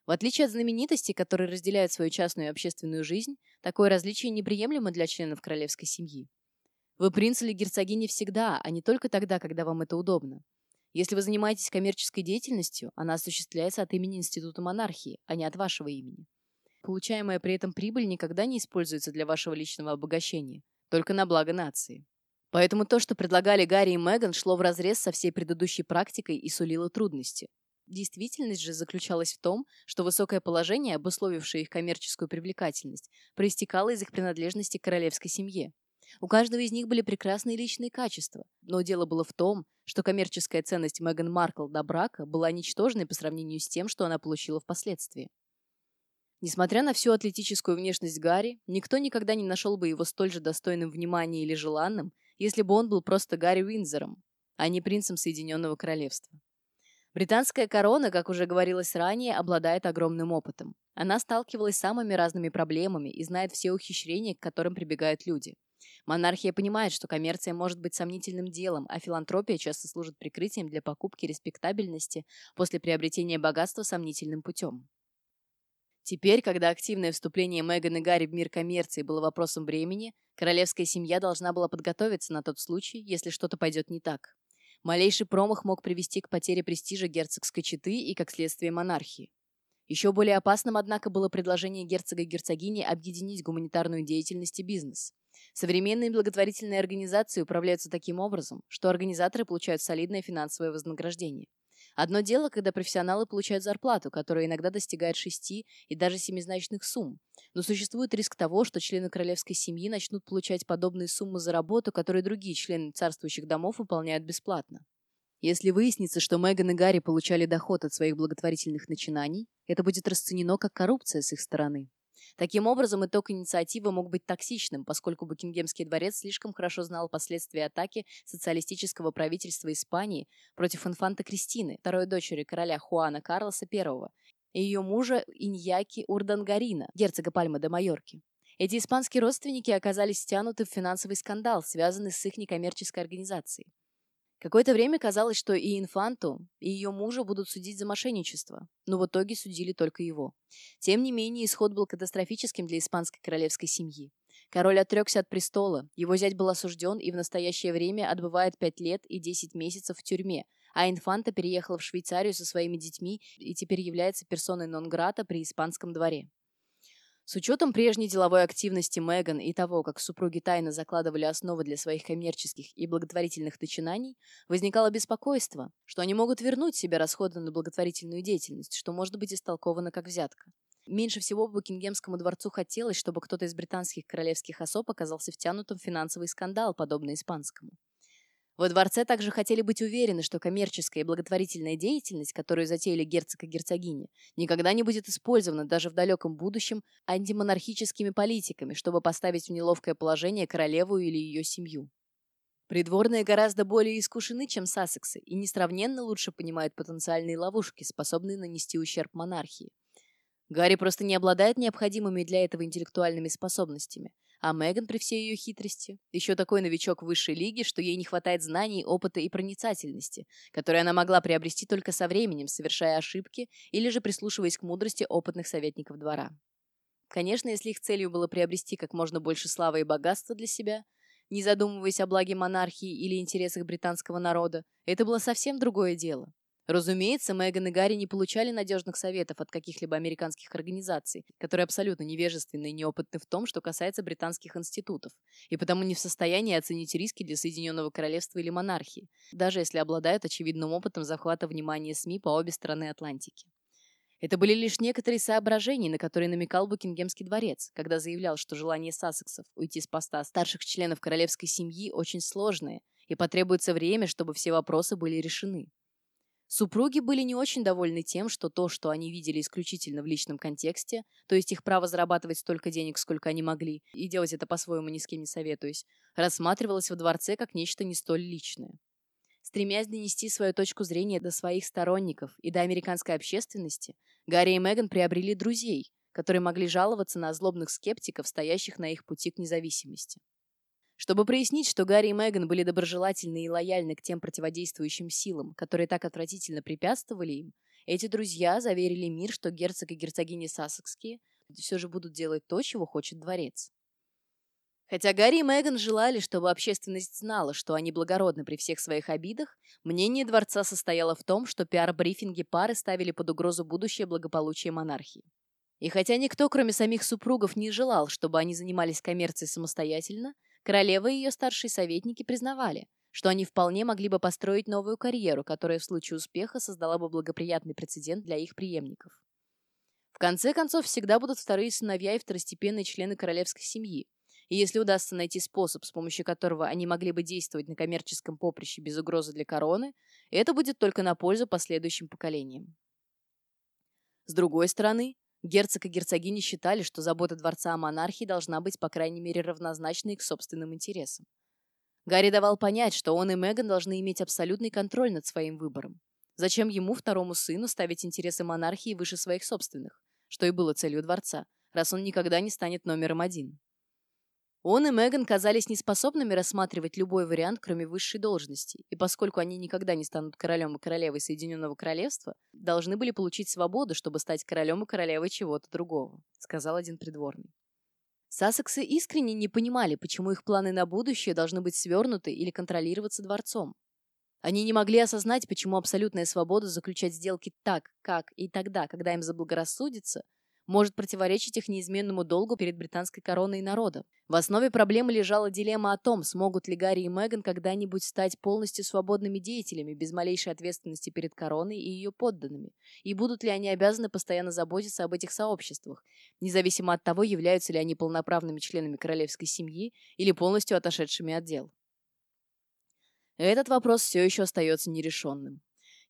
В отличие от знаменитостей, которые разделяют свою частную и общественную жизнь, такое различие неприемлемо для членов королевской семьи. Вы принц или герцогиня всегда, а не только тогда, когда вам это удобно. Если вы занимаетесь коммерческой деятельностью, она осуществляется от имени Института монархии, а не от вашего имени. Получаемая при этом прибыль никогда не используется для вашего личного обогащения, только на благо нации. Поэтому то, что предлагали Гарри и Меган, шло вразрез со всей предыдущей практикой и сулило трудности. Действительность же заключалась в том, что высокое положение, обусловившее их коммерческую привлекательность, проистекало из их принадлежности к королевской семье. У каждого из них были прекрасные личные качества, но дело было в том, что коммерческая ценность Меган Маркл до брака была ничтожной по сравнению с тем, что она получила впоследствии. Несмотря на всю атлетическую внешность Гарри, никто никогда не нашел бы его столь же достойным внимания или желанным, если бы он был просто Гарри Уинзером, а не принцем Соединенного Королевства. Британская корона, как уже говорилось ранее, обладает огромным опытом. Она сталкивалась с самыми разными проблемами и знает все ухищрения, к которым прибегают люди. Монархия понимает, что коммерция может быть сомнительным делом, а филантропия часто служит прикрытием для покупки респектабельности после приобретения богатства сомнительным путем. Теперь, когда активное вступление Меган и Гарри в мир коммерции было вопросом времени, королевская семья должна была подготовиться на тот случай, если что-то пойдет не так. Малейший промах мог привести к потере престижа герцогской четы и, как следствие, монархии. Еще более опасным, однако, было предложение герцога и герцогини объединить гуманитарную деятельность и бизнес. Современные благотворительные организации управляются таким образом, что организаторы получают солидное финансовое вознаграждение. Одно дело, когда профессионалы получают зарплату, которая иногда достигает шести и даже семизначных сумм. Но существует риск того, что члены королевской семьи начнут получать подобные суммы за работу, которые другие члены царствующих домов выполняют бесплатно. Если выяснится, что Меган и Гарри получали доход от своих благотворительных начинаний, это будет расценено как коррупция с их стороны. Таким образом, итог инициативы мог быть токсичным, поскольку Букингемский дворец слишком хорошо знал последствия атаки социалистического правительства Испании против инфанта Кристины, второй дочери короля Хуана Карлоса I, и ее мужа Иньяки Урдангарина, герцога Пальмы де Майорки. Эти испанские родственники оказались стянуты в финансовый скандал, связанный с их некоммерческой организацией. Какое-то время казалось, что и Инфанту, и ее мужа будут судить за мошенничество, но в итоге судили только его. Тем не менее, исход был катастрофическим для испанской королевской семьи. Король отрекся от престола, его зять был осужден и в настоящее время отбывает 5 лет и 10 месяцев в тюрьме, а Инфанта переехала в Швейцарию со своими детьми и теперь является персоной нон-грата при испанском дворе. С учетом прежней деловой активности Меган и того, как супруги тайно закладывали основы для своих коммерческих и благотворительных начинаний, возникало беспокойство, что они могут вернуть себе расходы на благотворительную деятельность, что может быть истолковано как взятка. Меньше всего Букингемскому дворцу хотелось, чтобы кто-то из британских королевских особ оказался втянутым в финансовый скандал, подобный испанскому. Во дворце также хотели быть уверены, что коммерческая и благотворительная деятельность, которую затеяли герцог и герцогиня, никогда не будет использована даже в далеком будущем антимонархическими политиками, чтобы поставить в неловкое положение королеву или ее семью. Придворные гораздо более искушены, чем сассексы, и несравненно лучше понимают потенциальные ловушки, способные нанести ущерб монархии. Гарри просто не обладает необходимыми для этого интеллектуальными способностями, а Меган при всей ее хитрости еще такой новичок высшей лиге, что ей не хватает знаний, опыта и проницательности, которые она могла приобрести только со временем, совершая ошибки или же прислушиваясь к мудрости опытных советников двора. Конечно, если их целью было приобрести как можно больше славы и богатства для себя, не задумываясь о благе монархии или интересах британского народа, это было совсем другое дело. Разумеется, Меган и Гарри не получали надежных советов от каких-либо американских организаций, которые абсолютно невежественны и неопытны в том, что касается британских институтов, и потому не в состоянии оценить риски для Соединенного Королевства или монархии, даже если обладают очевидным опытом захвата внимания СМИ по обе стороны Атлантики. Это были лишь некоторые соображения, на которые намекал Букингемский дворец, когда заявлял, что желание сассексов уйти с поста старших членов королевской семьи очень сложное, и потребуется время, чтобы все вопросы были решены. Супруги были не очень довольны тем, что то, что они видели исключительно в личном контексте, то есть их право зарабатывать столько денег, сколько они могли, и делать это по-своему ни с кем не советуясь, рассматривалось во дворце как нечто не столь личное. Стремясь донести свою точку зрения до своих сторонников и до американской общественности, Гарри и Меган приобрели друзей, которые могли жаловаться на злобных скептиков, стоящих на их пути к независимости. Чтобы прояснить, что Гарри и Меган были доброжелательны и лояльны к тем противодействующим силам, которые так отвратительно препятствовали им, эти друзья заверили мир, что герцог и герцогиня Сассекские все же будут делать то, чего хочет дворец. Хотя Гарри и Меган желали, чтобы общественность знала, что они благородны при всех своих обидах, мнение дворца состояло в том, что пиар-брифинги пары ставили под угрозу будущее благополучие монархии. И хотя никто, кроме самих супругов, не желал, чтобы они занимались коммерцией самостоятельно, Королева и ее старшие советники признавали, что они вполне могли бы построить новую карьеру, которая в случае успеха создала бы благоприятный прецедент для их преемников. В конце концов, всегда будут вторые сыновья и второстепенные члены королевской семьи, и если удастся найти способ, с помощью которого они могли бы действовать на коммерческом поприще без угрозы для короны, это будет только на пользу последующим поколениям. С другой стороны, Герцог и герцогиня считали, что забота дворца о монархии должна быть, по крайней мере, равнозначной их собственным интересам. Гарри давал понять, что он и Меган должны иметь абсолютный контроль над своим выбором. Зачем ему, второму сыну, ставить интересы монархии выше своих собственных, что и было целью дворца, раз он никогда не станет номером один? Он и Меган казались неспособными рассматривать любой вариант, кроме высшей должности, и поскольку они никогда не станут королем и королевой Соединенного Королевства, должны были получить свободу, чтобы стать королем и королевой чего-то другого, сказал один придворный. Сассексы искренне не понимали, почему их планы на будущее должны быть свернуты или контролироваться дворцом. Они не могли осознать, почему абсолютная свобода заключать сделки так, как и тогда, когда им заблагорассудится, может противоречить их неизменному долгу перед британской короной и народом. В основе проблемы лежала дилемма о том, смогут ли Гарри и Меган когда-нибудь стать полностью свободными деятелями без малейшей ответственности перед короной и ее подданными, и будут ли они обязаны постоянно заботиться об этих сообществах, независимо от того, являются ли они полноправными членами королевской семьи или полностью отошедшими от дел. Этот вопрос все еще остается нерешенным.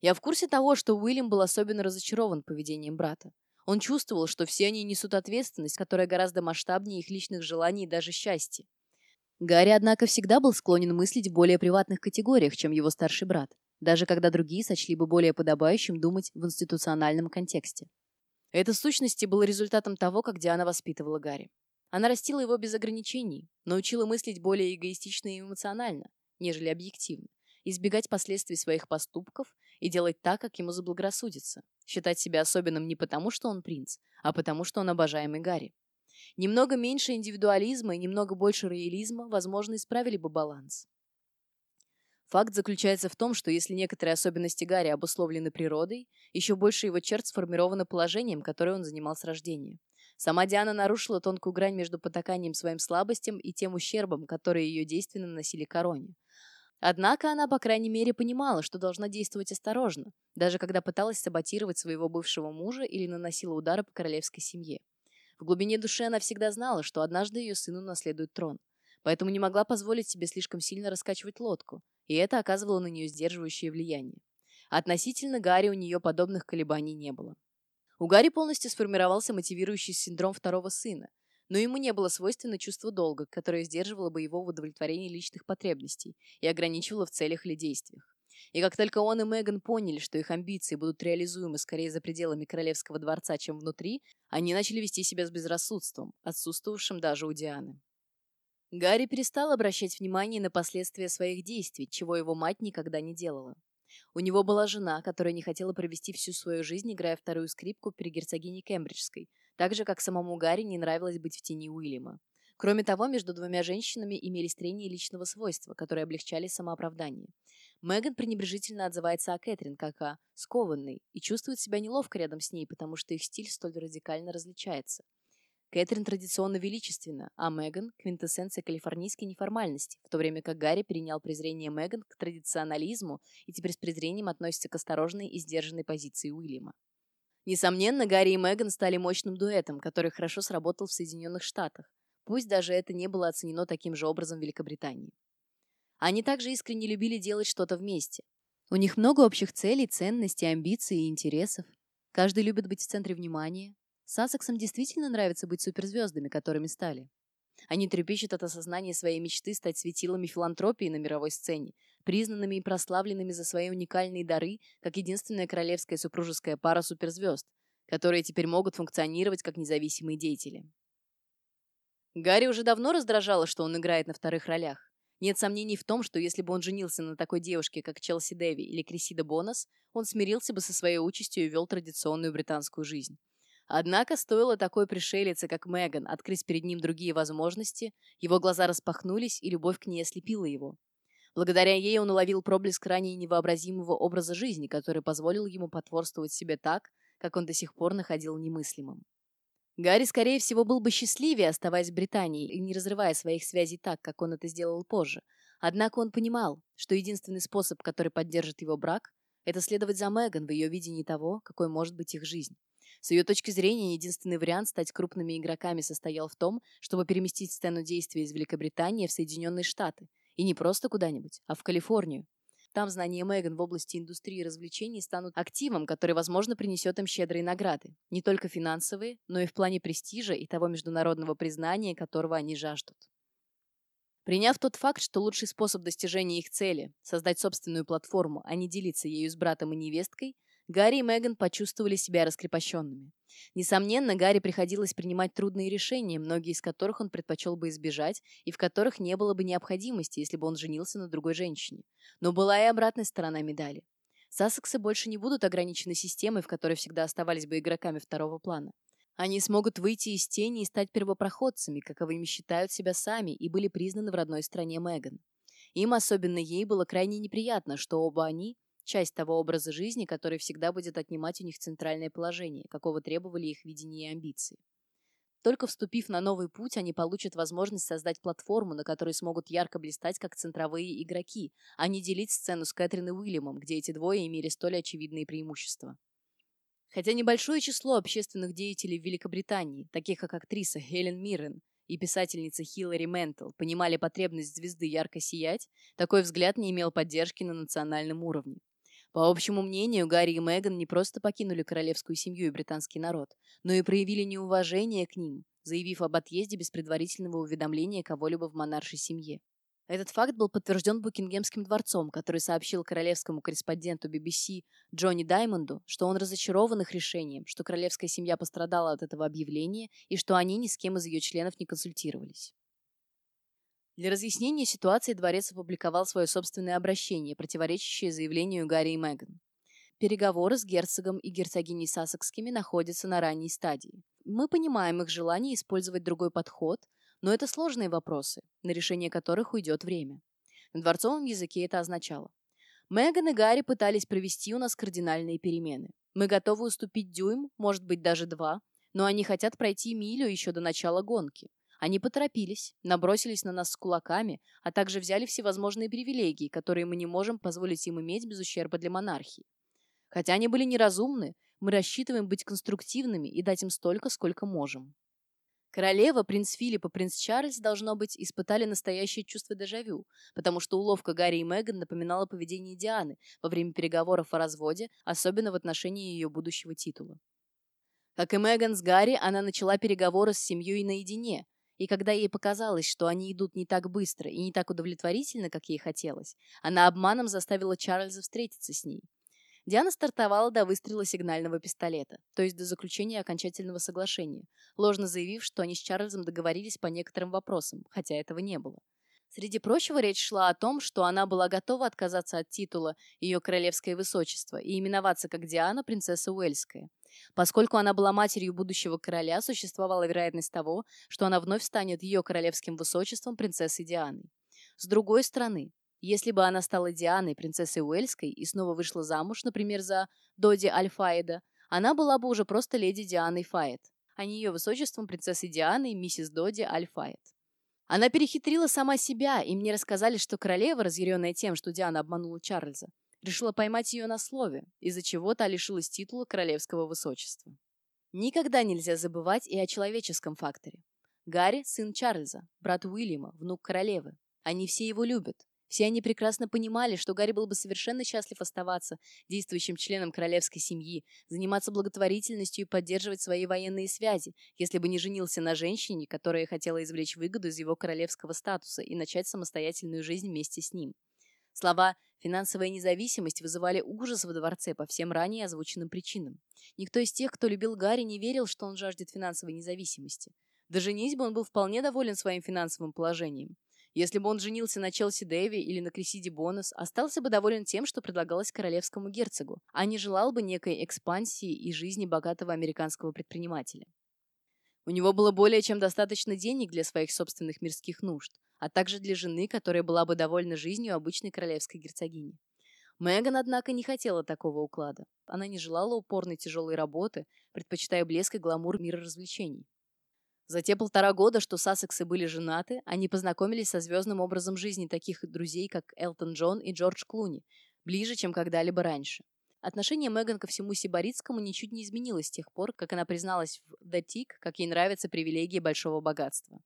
Я в курсе того, что Уильям был особенно разочарован поведением брата. Он чувствовал, что все они несут ответственность, которая гораздо масштабнее их личных желаний и даже счастья. Гарри, однако, всегда был склонен мыслить в более приватных категориях, чем его старший брат, даже когда другие сочли бы более подобающим думать в институциональном контексте. Это в сущности было результатом того, как Диана воспитывала Гарри. Она растила его без ограничений, научила мыслить более эгоистично и эмоционально, нежели объективно, избегать последствий своих поступков и делать так, как ему заблагорассудится, считать себя особенным не потому, что он принц, а потому, что он обожаемый Гарри. Немного меньше индивидуализма и немного больше реализма, возможно, исправили бы баланс. Факт заключается в том, что если некоторые особенности Гарри обусловлены природой, еще больше его черт сформировано положением, которое он занимал с рождения. Сама Диана нарушила тонкую грань между потаканием своим слабостям и тем ущербом, который ее действия наносили короне. Однако она, по крайней мере, понимала, что должна действовать осторожно, даже когда пыталась саботировать своего бывшего мужа или наносила удары по королевской семье. В глубине души она всегда знала, что однажды ее сыну наследует трон, поэтому не могла позволить себе слишком сильно раскачивать лодку, и это оказывало на нее сдерживающее влияние. Относительно Гарри у нее подобных колебаний не было. У Гарри полностью сформировался мотивирующий синдром второго сына, но ему не было свойственно чувство долга, которое сдерживало бы его в удовлетворении личных потребностей и ограничивало в целях или действиях. И как только он и Меган поняли, что их амбиции будут реализуемы скорее за пределами королевского дворца, чем внутри, они начали вести себя с безрассудством, отсутствовавшим даже у Дианы. Гарри перестал обращать внимание на последствия своих действий, чего его мать никогда не делала. У него была жена, которая не хотела провести всю свою жизнь, играя вторую скрипку при герцогине Кембриджской, так же, как самому Гарри не нравилось быть в тени Уильяма. Кроме того, между двумя женщинами имелись трения личного свойства, которые облегчали самооправдание. Меган пренебрежительно отзывается о Кэтрин как о скованной и чувствует себя неловко рядом с ней, потому что их стиль столь радикально различается. Кэтрин традиционно величественна, а Меган – квинтэссенция калифорнийской неформальности, в то время как Гарри перенял презрение Меган к традиционализму и теперь с презрением относится к осторожной и сдержанной позиции Уильяма. Несомненно, Гарри и Меган стали мощным дуэтом, который хорошо сработал в Соединенных Штатах, пусть даже это не было оценено таким же образом в Великобритании. Они также искренне любили делать что-то вместе. У них много общих целей, ценностей, амбиций и интересов. Каждый любит быть в центре внимания. Сассексам действительно нравится быть суперзвездами, которыми стали. Они трепещут от осознания своей мечты стать светилами филантропии на мировой сцене, признанными и прославленными за свои уникальные дары, как единственная королевская супружеская пара суперзвезд, которые теперь могут функционировать как независимые деятели. Гарри уже давно раздражало, что он играет на вторых ролях. Нет сомнений в том, что если бы он женился на такой девушке, как Челси Дэви или Крисида Бонас, он смирился бы со своей участью и вел традиционную британскую жизнь. Однако стоило такой пришелице, как Меган, открыть перед ним другие возможности, его глаза распахнулись, и любовь к ней ослепила его. Благодаря ей он уловил проблеск ранее невообразимого образа жизни, который позволил ему потворствовать себе так, как он до сих пор находил немыслимым. Гарри, скорее всего, был бы счастливее, оставаясь в Британии и не разрывая своих связей так, как он это сделал позже. Однако он понимал, что единственный способ, который поддержит его брак, это следовать за Меган в ее видении того, какой может быть их жизнь. С ее точки зрения, единственный вариант стать крупными игроками состоял в том, чтобы переместить сцену действия из Великобритании в Соединенные Штаты. И не просто куда-нибудь, а в Калифорнию. Там знания Меган в области индустрии развлечений станут активом, который, возможно, принесет им щедрые награды. Не только финансовые, но и в плане престижа и того международного признания, которого они жаждут. Приняв тот факт, что лучший способ достижения их цели – создать собственную платформу, а не делиться ею с братом и невесткой, Гарри и Меган почувствовали себя раскрепощенными. Несомненно, Гарри приходилось принимать трудные решения, многие из которых он предпочел бы избежать и в которых не было бы необходимости, если бы он женился на другой женщине. Но была и обратная сторона медали. Сассексы больше не будут ограничены системой, в которой всегда оставались бы игроками второго плана. Они смогут выйти из тени и стать первопроходцами, каковыми считают себя сами, и были признаны в родной стране Меган. Им, особенно ей, было крайне неприятно, что оба они часть того образа жизни, который всегда будет отнимать у них центральное положение, какого требовали их видение и амбиции. Только вступив на новый путь, они получат возможность создать платформу, на которой смогут ярко блистать как центровые игроки, а не делить сцену с Кэтрин и Уильямом, где эти двое имели столь очевидные преимущества. Хотя небольшое число общественных деятелей в Великобритании, таких как актриса Хелен Миррен и писательница Хиллари Ментл, понимали потребность звезды ярко сиять, такой взгляд не имел поддержки на национальном уровне. По общему мнению, Гарри и Меган не просто покинули королевскую семью и британский народ, но и проявили неуважение к ним, заявив об отъезде без предварительного уведомления кого-либо в монаршей семье. Этот факт был подтвержден Букингемским дворцом, который сообщил королевскому корреспонденту BBC Джонни Даймонду, что он разочарован их решением, что королевская семья пострадала от этого объявления и что они ни с кем из ее членов не консультировались. Для разъяснения ситуации дворец опубликовал свое собственное обращение, противоречащее заявлению Гарри и Меган. Переговоры с герцогом и герцогиней Сассекскими находятся на ранней стадии. Мы понимаем их желание использовать другой подход, но это сложные вопросы, на решение которых уйдет время. На дворцовом языке это означало. Меган и Гарри пытались провести у нас кардинальные перемены. Мы готовы уступить дюйм, может быть даже два, но они хотят пройти милю еще до начала гонки. Они поторопились, набросились на нас с кулаками, а также взяли всевозможные привилегии, которые мы не можем позволить им иметь без ущерба для монархии. Хотя они были неразумны, мы рассчитываем быть конструктивными и дать им столько, сколько можем. Королева, принц Филипп и принц Чарльз, должно быть, испытали настоящее чувство дежавю, потому что уловка Гарри и Меган напоминала поведение Дианы во время переговоров о разводе, особенно в отношении ее будущего титула. Как и Меган с Гарри, она начала переговоры с семьей наедине, и когда ей показалось, что они идут не так быстро и не так удовлетворительно, как ей хотелось, она обманом заставила Чарльза встретиться с ней. Диана стартовала до выстрела сигнального пистолета, то есть до заключения окончательного соглашения, ложно заявив, что они с Чарльзом договорились по некоторым вопросам, хотя этого не было. Среди прочего, речь шла о том, что она была готова отказаться от титула «Ее королевское высочество» и именоваться как Диана, принцесса Уэльская. Поскольку она была матерью будущего короля, существовала вероятность того, что она вновь станет ее королевским высочеством принцессой Дианой. С другой стороны, если бы она стала Дианой, принцессой Уэльской, и снова вышла замуж, например, за Доди Альфаида, она была бы уже просто леди Дианой Файет, а не ее высочеством принцессой Дианой миссис Доди Альфаид. Она перехитрила сама себя, и мне рассказали, что королева, разъяренная тем, что Диана обманула Чарльза, решила поймать ее на слове, из-за чего та лишилась титула королевского высочества. Никогда нельзя забывать и о человеческом факторе. Гарри – сын Чарльза, брат Уильяма, внук королевы. Они все его любят. Все они прекрасно понимали, что Гарри был бы совершенно счастлив оставаться действующим членом королевской семьи, заниматься благотворительностью и поддерживать свои военные связи, если бы не женился на женщине, которая хотела извлечь выгоду из его королевского статуса и начать самостоятельную жизнь вместе с ним. Слова «финансовая независимость» вызывали ужас во дворце по всем ранее озвученным причинам. Никто из тех, кто любил Гарри, не верил, что он жаждет финансовой независимости. До женитьбы он был вполне доволен своим финансовым положением. Если бы он женился на Челси Дэви или на Крисиде Бонус, остался бы доволен тем, что предлагалось королевскому герцогу, а не желал бы некой экспансии и жизни богатого американского предпринимателя. У него было более чем достаточно денег для своих собственных мирских нужд, а также для жены, которая была бы довольна жизнью обычной королевской герцогини. Меган, однако, не хотела такого уклада. Она не желала упорной тяжелой работы, предпочитая блеск и гламур мира развлечений. За те полтора года, что Сассексы были женаты, они познакомились со звездным образом жизни таких друзей, как Элтон Джон и Джордж Клуни, ближе, чем когда-либо раньше. Отношение Меган ко всему Сибаритскому ничуть не изменилось с тех пор, как она призналась в The Tick, как ей нравятся привилегии большого богатства.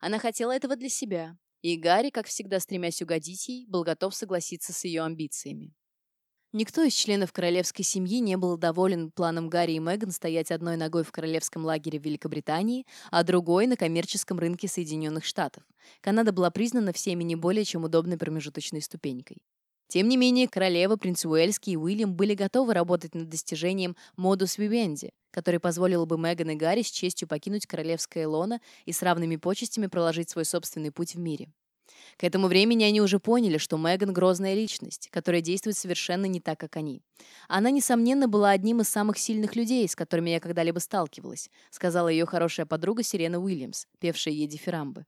Она хотела этого для себя, и Гарри, как всегда стремясь угодить ей, был готов согласиться с ее амбициями. Никто из членов королевской семьи не был доволен планом Гарри и Меган стоять одной ногой в королевском лагере в Великобритании, а другой на коммерческом рынке Соединенных Штатов. Канада была признана всеми не более чем удобной промежуточной ступенькой. Тем не менее, королева, принц Уэльский и Уильям были готовы работать над достижением модус вивенди, который позволил бы Меган и Гарри с честью покинуть королевское лоно и с равными почестями проложить свой собственный путь в мире. К этому времени они уже поняли, что Меган — грозная личность, которая действует совершенно не так, как они. Она, несомненно, была одним из самых сильных людей, с которыми я когда-либо сталкивалась, сказала ее хорошая подруга Сирена Уильямс, певшая ей дифирамбы.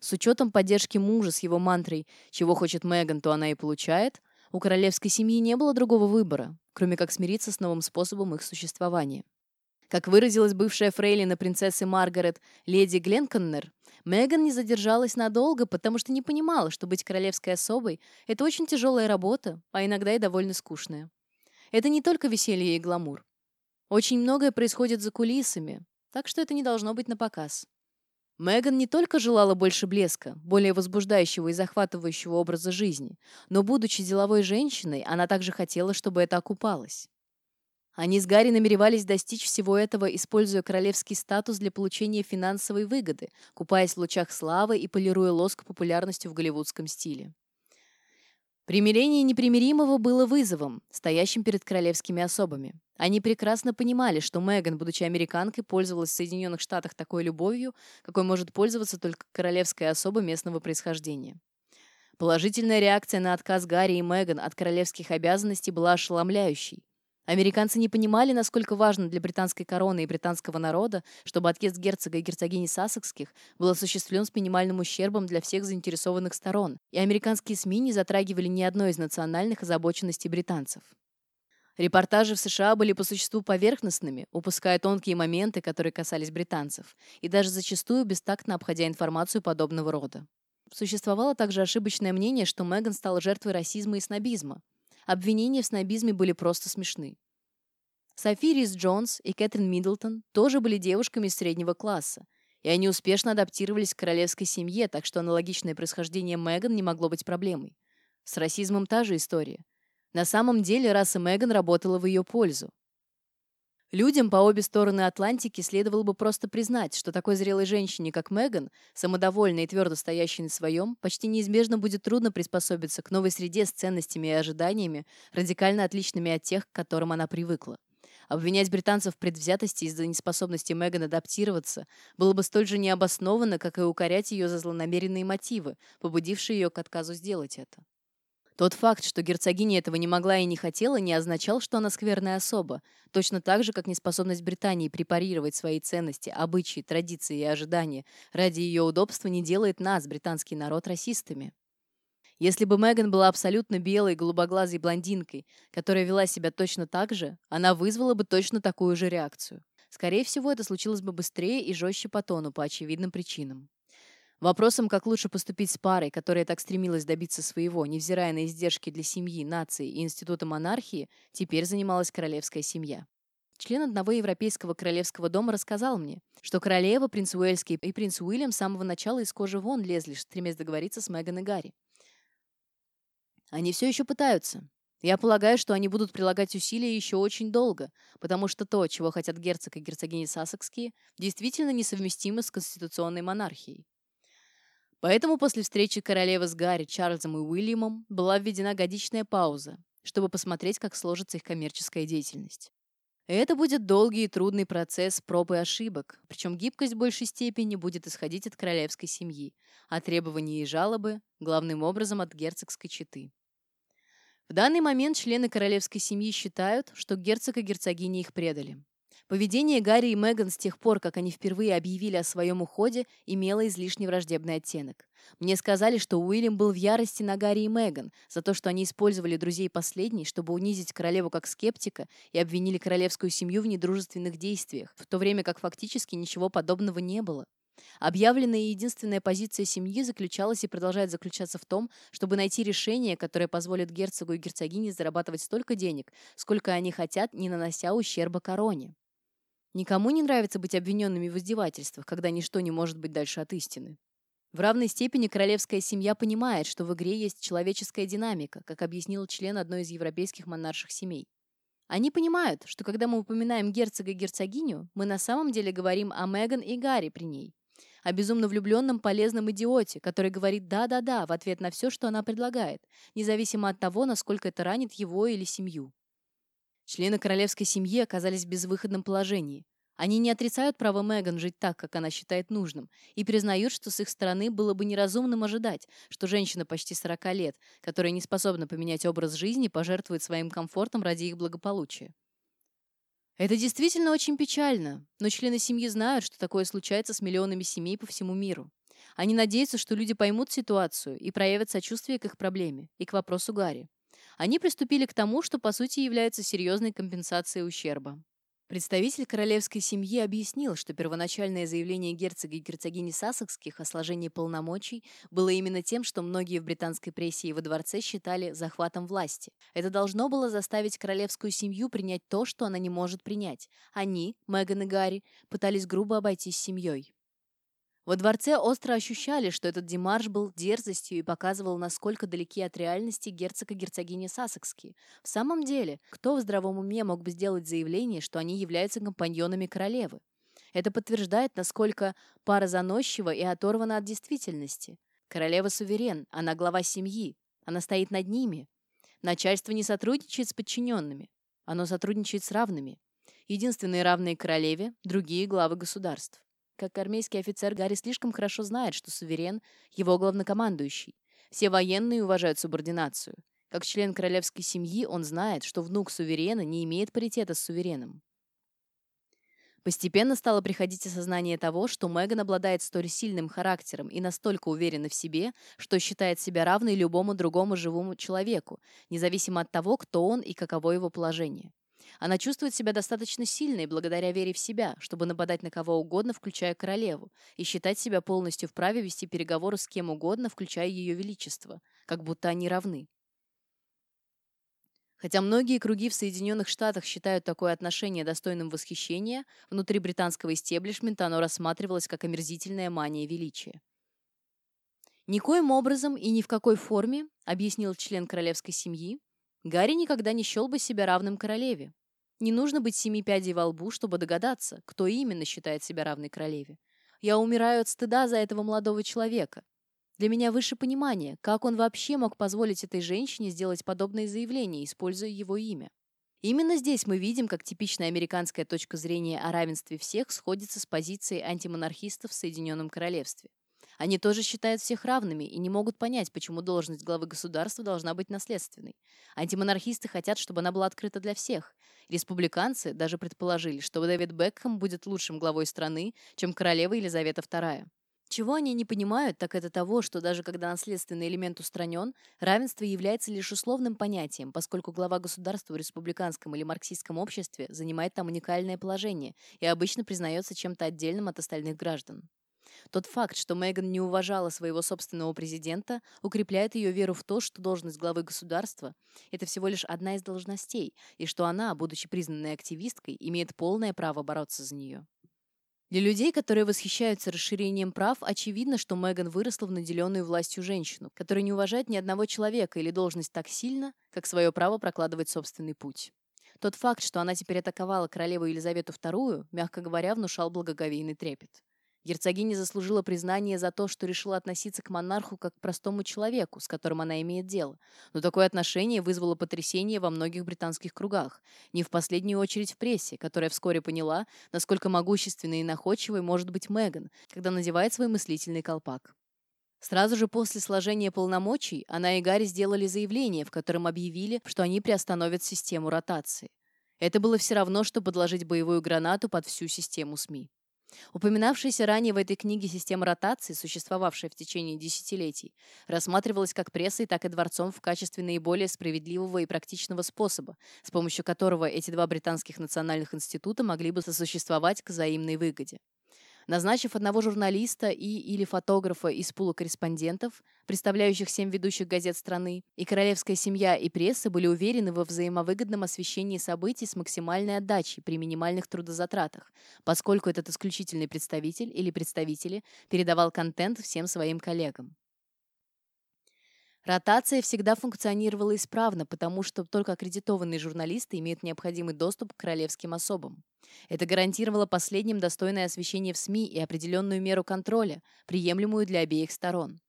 С учетом поддержки мужа с его мантрой «чего хочет Меган, то она и получает», у королевской семьи не было другого выбора, кроме как смириться с новым способом их существования. Как выразилась бывшая фрейлина принцессы Маргарет, леди Гленконнер, Меган не задержалась надолго, потому что не понимала, что быть королевской особой — это очень тяжелая работа, а иногда и довольно скучная. Это не только веселье и гламур. Очень многое происходит за кулисами, так что это не должно быть на показ. Меган не только желала больше блеска, более возбуждающего и захватывающего образа жизни, но, будучи деловой женщиной, она также хотела, чтобы это окупалось. Они с Гарри намеревались достичь всего этого, используя королевский статус для получения финансовой выгоды, купаясь в лучах славы и полируя лоск популярностью в голливудском стиле. Примирение непримиримого было вызовом, стоящим перед королевскими особами. Они прекрасно понимали, что Меган, будучи американкой, пользовалась в Соединенных Штатах такой любовью, какой может пользоваться только королевская особа местного происхождения. Положительная реакция на отказ Гарри и Меган от королевских обязанностей была ошеломляющей. Американцы не понимали, насколько важно для британской короны и британского народа, чтобы отъезд герцога и герцогини Сассекских был осуществлен с минимальным ущербом для всех заинтересованных сторон, и американские СМИ не затрагивали ни одной из национальных озабоченностей британцев. Репортажи в США были по существу поверхностными, упуская тонкие моменты, которые касались британцев, и даже зачастую бестактно обходя информацию подобного рода. Существовало также ошибочное мнение, что Меган стала жертвой расизма и снобизма, Обвинения в снобизме были просто смешны. Софи Рис Джонс и Кэтрин Миддлтон тоже были девушками среднего класса, и они успешно адаптировались к королевской семье, так что аналогичное происхождение Меган не могло быть проблемой. С расизмом та же история. На самом деле раса Меган работала в ее пользу. Людям по обе стороны Атлантики следовало бы просто признать, что такой зрелой женщине, как Меган, самодовольной и твердо стоящей на своем, почти неизбежно будет трудно приспособиться к новой среде с ценностями и ожиданиями, радикально отличными от тех, к которым она привыкла. Обвинять британцев в предвзятости из-за неспособности Меган адаптироваться было бы столь же необоснованно, как и укорять ее за злонамеренные мотивы, побудившие ее к отказу сделать это. Тот факт, что герцогиня этого не могла и не хотела, не означал, что она скверная особа, точно так же, как неспособность Британии препарировать свои ценности, обычаи, традиции и ожидания ради ее удобства не делает нас, британский народ, расистами. Если бы Меган была абсолютно белой, голубоглазой блондинкой, которая вела себя точно так же, она вызвала бы точно такую же реакцию. Скорее всего, это случилось бы быстрее и жестче по тону, по очевидным причинам. Вопросом, как лучше поступить с парой, которая так стремилась добиться своего, невзирая на издержки для семьи, нации и института монархии, теперь занималась королевская семья. Член одного европейского королевского дома рассказал мне, что королева, принц Уэльский и принц Уильям с самого начала из кожи вон лезли, стремясь договориться с Меган и Гарри. Они все еще пытаются. Я полагаю, что они будут прилагать усилия еще очень долго, потому что то, чего хотят герцог и герцогини Сассекские, действительно несовместимо с конституционной монархией. Поэтому после встречи королевы с Гарри, Чарльзом и Уильямом была введена годичная пауза, чтобы посмотреть, как сложится их коммерческая деятельность. Это будет долгий и трудный процесс проб и ошибок, причем гибкость в большей степени будет исходить от королевской семьи, а требования и жалобы – главным образом от герцогской четы. В данный момент члены королевской семьи считают, что герцог и герцогиня их предали. Поведение Гарри и Меган с тех пор, как они впервые объявили о своем уходе, имело излишне враждебный оттенок. Мне сказали, что Уильям был в ярости на Гарри и Меган за то, что они использовали друзей последней, чтобы унизить королеву как скептика и обвинили королевскую семью в недружественных действиях, в то время как фактически ничего подобного не было. Объявленная единственная позиция семьи заключалась и продолжает заключаться в том, чтобы найти решение, которое позволит герцогу и герцогине зарабатывать столько денег, сколько они хотят, не нанося ущерба короне. Никому не нравится быть обвиненными в издевательствах, когда ничто не может быть дальше от истины. В равной степени королевская семья понимает, что в игре есть человеческая динамика, как объяснил член одной из европейских монарших семей. Они понимают, что когда мы упоминаем герцога и герцогиню, мы на самом деле говорим о Меган и Гарри при ней, о безумно влюбленном полезном идиоте, который говорит «да-да-да» в ответ на все, что она предлагает, независимо от того, насколько это ранит его или семью. Члены королевской семьи оказались в безвыходном положении. Они не отрицают право Меган жить так, как она считает нужным, и признают, что с их стороны было бы неразумным ожидать, что женщина почти 40 лет, которая не способна поменять образ жизни, пожертвует своим комфортом ради их благополучия. Это действительно очень печально, но члены семьи знают, что такое случается с миллионами семей по всему миру. Они надеются, что люди поймут ситуацию и проявят сочувствие к их проблеме и к вопросу Гарри они приступили к тому, что по сути является серьезной компенсацией ущерба. Представитель королевской семьи объяснил, что первоначальное заявление герцога и герцогини Сассекских о сложении полномочий было именно тем, что многие в британской прессе и во дворце считали захватом власти. Это должно было заставить королевскую семью принять то, что она не может принять. Они, Меган и Гарри, пытались грубо обойтись семьей. Во дворце остро ощущали, что этот демарш был дерзостью и показывал, насколько далеки от реальности герцог и герцогиня Сассекские. В самом деле, кто в здравом уме мог бы сделать заявление, что они являются компаньонами королевы? Это подтверждает, насколько пара заносчива и оторвана от действительности. Королева суверен, она глава семьи, она стоит над ними. Начальство не сотрудничает с подчиненными, оно сотрудничает с равными. Единственные равные королеве – другие главы государств. Как армейский офицер, Гарри слишком хорошо знает, что суверен – его главнокомандующий. Все военные уважают субординацию. Как член королевской семьи он знает, что внук суверена не имеет паритета с сувереном. Постепенно стало приходить осознание того, что Меган обладает столь сильным характером и настолько уверена в себе, что считает себя равной любому другому живому человеку, независимо от того, кто он и каково его положение. Она чувствует себя достаточно сильной благодаря вере в себя, чтобы нападать на кого угодно, включая королеву, и считать себя полностью вправе вести переговоры с кем угодно, включая ее величество, как будто они равны. Хотя многие круги в Соединенных Штатах считают такое отношение достойным восхищения, внутри британского истеблишмента оно рассматривалось как омерзительная мания величия. Никоим образом и ни в какой форме, объяснил член королевской семьи, Гарри никогда не счел бы себя равным королеве. Не нужно быть семи пядей во лбу, чтобы догадаться, кто именно считает себя равной королеве. Я умираю от стыда за этого молодого человека. Для меня выше понимания, как он вообще мог позволить этой женщине сделать подобное заявление, используя его имя. Именно здесь мы видим, как типичная американская точка зрения о равенстве всех сходится с позицией антимонархистов в Соединенном Королевстве. Они тоже считают всех равными и не могут понять, почему должность главы государства должна быть наследственной. Антимонархисты хотят, чтобы она была открыта для всех. Республиканцы даже предположили, что Дэвид Бекхэм будет лучшим главой страны, чем королева Елизавета II. Чего они не понимают, так это того, что даже когда наследственный элемент устранен, равенство является лишь условным понятием, поскольку глава государства в республиканском или марксистском обществе занимает там уникальное положение и обычно признается чем-то отдельным от остальных граждан. Тот факт, что Меган не уважала своего собственного президента, укрепляет ее веру в то, что должность главы государства – это всего лишь одна из должностей, и что она, будучи признанной активисткой, имеет полное право бороться за нее. Для людей, которые восхищаются расширением прав, очевидно, что Меган выросла в наделенную властью женщину, которая не уважает ни одного человека или должность так сильно, как свое право прокладывать собственный путь. Тот факт, что она теперь атаковала королеву Елизавету II, мягко говоря, внушал благоговейный трепет. Герцогиня заслужила признание за то, что решила относиться к монарху как к простому человеку, с которым она имеет дело. Но такое отношение вызвало потрясение во многих британских кругах, не в последнюю очередь в прессе, которая вскоре поняла, насколько могущественной и находчивой может быть Меган, когда надевает свой мыслительный колпак. Сразу же после сложения полномочий она и Гарри сделали заявление, в котором объявили, что они приостановят систему ротации. Это было все равно, что подложить боевую гранату под всю систему СМИ. Упоминавшаяся ранее в этой книге система ротации, существовавшая в течение десятилетий, рассматривалась как прессой, так и дворцом в качестве наиболее справедливого и практичного способа, с помощью которого эти два британских национальных института могли бы сосуществовать к взаимной выгоде назначив одного журналиста и или фотографа из пула корреспондентов, представляющих семь ведущих газет страны, и королевская семья и пресса были уверены во взаимовыгодном освещении событий с максимальной отдачей при минимальных трудозатратах, поскольку этот исключительный представитель или представители передавал контент всем своим коллегам. Ротация всегда функционировала исправно, потому что только аккредитованные журналисты имеют необходимый доступ к королевским особам. Это гарантировало последним достойное освещение в СМИ и определенную меру контроля, приемлемую для обеих сторон.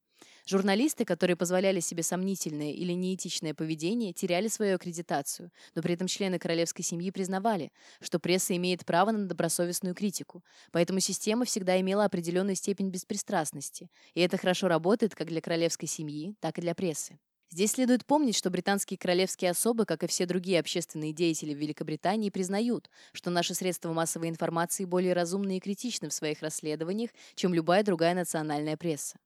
Журналисты, которые позволяли себе сомнительное или неэтичное поведение, теряли свою аккредитацию, но при этом члены королевской семьи признавали, что пресса имеет право на добросовестную критику, поэтому система всегда имела определенную степень беспристрастности, и это хорошо работает как для королевской семьи, так и для прессы. Здесь следует помнить, что британские королевские особы, как и все другие общественные деятели в Великобритании, признают, что наши средства массовой информации более разумны и критичны в своих расследованиях, чем любая другая национальная пресса.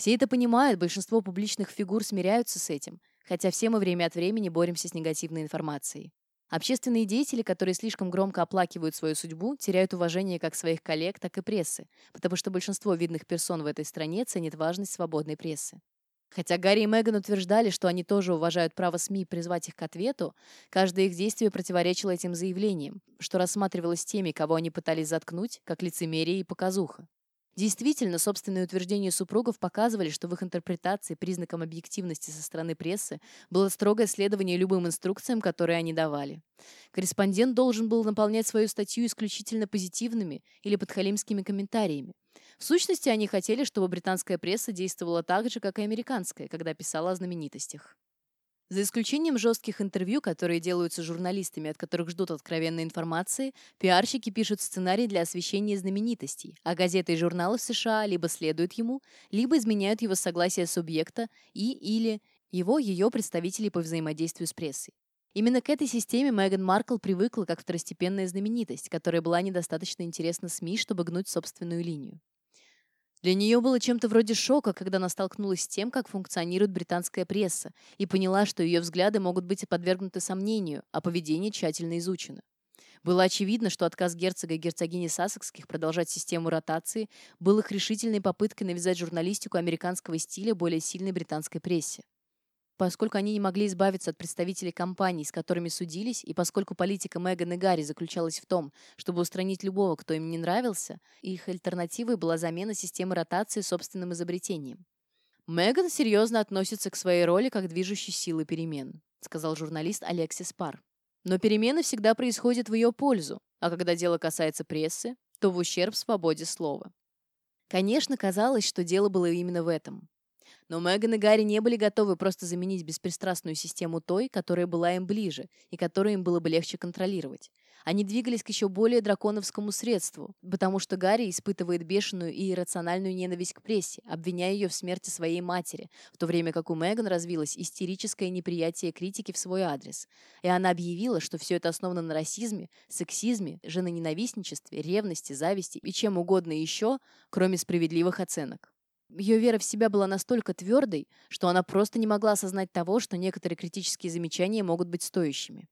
Все это понимают, большинство публичных фигур смиряются с этим, хотя все мы время от времени боремся с негативной информацией. Общественные деятели, которые слишком громко оплакивают свою судьбу, теряют уважение как своих коллег, так и прессы, потому что большинство видных персон в этой стране ценит важность свободной прессы. Хотя Гарри и Меган утверждали, что они тоже уважают право СМИ призвать их к ответу, каждое их действие противоречило этим заявлениям, что рассматривалось теми, кого они пытались заткнуть, как лицемерие и показуха. Действительно, собственные утверждения супругов показывали, что в их интерпретации признаком объективности со стороны прессы было строгое следование любым инструкциям, которые они давали. Корреспондент должен был наполнять свою статью исключительно позитивными или подхалимскими комментариями. В сущности, они хотели, чтобы британская пресса действовала так же, как и американская, когда писала о знаменитостях. За исключением жестких интервью, которые делаются журналистами, от которых ждут откровенной информации, пиарщики пишут сценарий для освещения знаменитостей, а газеты и журналы в США либо следуют ему, либо изменяют его согласие субъекта и или его ее представителей по взаимодействию с прессой. Именно к этой системе Меган Маркл привыкла как второстепенная знаменитость, которая была недостаточно интересна СМИ, чтобы гнуть собственную линию. Для нее было чем-то вроде шока, когда она столкнулась с тем, как функционирует британская пресса, и поняла, что ее взгляды могут быть подвергнуты сомнению, а поведение тщательно изучено. Было очевидно, что отказ герцога и герцогини Сассекских продолжать систему ротации был их решительной попыткой навязать журналистику американского стиля более сильной британской прессе. Поскольку они не могли избавиться от представителей компаний, с которыми судились, и поскольку политика Меган и Гарри заключалась в том, чтобы устранить любого, кто им не нравился, их альтернативой была замена системы ротации собственным изобретением. «Меган серьезно относится к своей роли как движущей силы перемен», сказал журналист Алексис Пар. «Но перемены всегда происходят в ее пользу, а когда дело касается прессы, то в ущерб свободе слова». Конечно, казалось, что дело было именно в этом. Но Меган и Гарри не были готовы просто заменить беспристрастную систему той, которая была им ближе и которую им было бы легче контролировать. Они двигались к еще более драконовскому средству, потому что Гарри испытывает бешеную и иррациональную ненависть к прессе, обвиняя ее в смерти своей матери, в то время как у Меган развилось истерическое неприятие критики в свой адрес. И она объявила, что все это основано на расизме, сексизме, женоненавистничестве, ревности, зависти и чем угодно еще, кроме справедливых оценок. Ее вера в себя была настолько твердой, что она просто не могла осознать того, что некоторые критические замечания могут быть стоящими.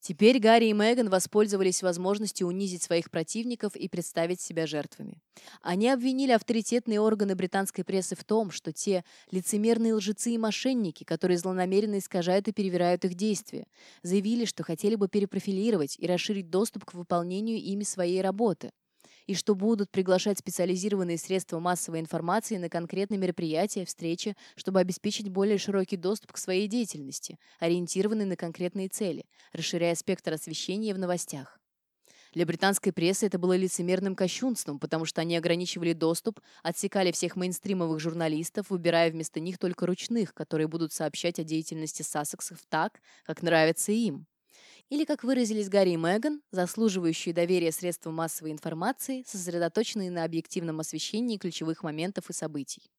Теперь Гарри и Меган воспользовались возможностью унизить своих противников и представить себя жертвами. Они обвинили авторитетные органы британской прессы в том, что те лицемерные лжецы и мошенники, которые злонамеренно искажают и перевирают их действия, заявили, что хотели бы перепрофилировать и расширить доступ к выполнению ими своей работы и что будут приглашать специализированные средства массовой информации на конкретные мероприятия, встречи, чтобы обеспечить более широкий доступ к своей деятельности, ориентированный на конкретные цели, расширяя спектр освещения в новостях. Для британской прессы это было лицемерным кощунством, потому что они ограничивали доступ, отсекали всех мейнстримовых журналистов, выбирая вместо них только ручных, которые будут сообщать о деятельности Сассексов так, как нравится им. Или, как выразились Гарри и Меган, заслуживающие доверия средства массовой информации, сосредоточенные на объективном освещении ключевых моментов и событий.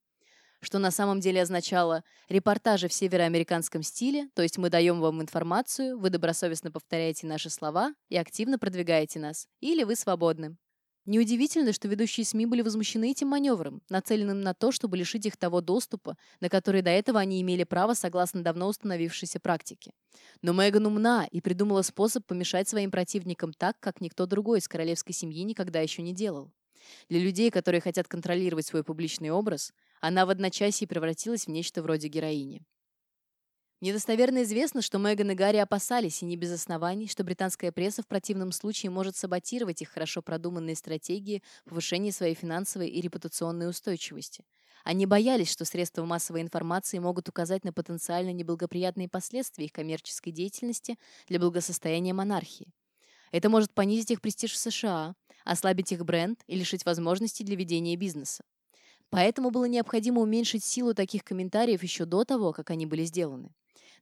Что на самом деле означало репортажи в североамериканском стиле, то есть мы даем вам информацию, вы добросовестно повторяете наши слова и активно продвигаете нас, или вы свободны. Неудивительно, что ведущие СМИ были возмущены этим маневром, нацеленным на то, чтобы лишить их того доступа, на который до этого они имели право согласно давно установившейся практике. Но Меган умна и придумала способ помешать своим противникам так, как никто другой из королевской семьи никогда еще не делал. Для людей, которые хотят контролировать свой публичный образ, она в одночасье превратилась в нечто вроде героини. Недостоверно известно, что Меган и Гарри опасались, и не без оснований, что британская пресса в противном случае может саботировать их хорошо продуманные стратегии повышения своей финансовой и репутационной устойчивости. Они боялись, что средства массовой информации могут указать на потенциально неблагоприятные последствия их коммерческой деятельности для благосостояния монархии. Это может понизить их престиж в США, ослабить их бренд и лишить возможностей для ведения бизнеса. Поэтому было необходимо уменьшить силу таких комментариев еще до того, как они были сделаны.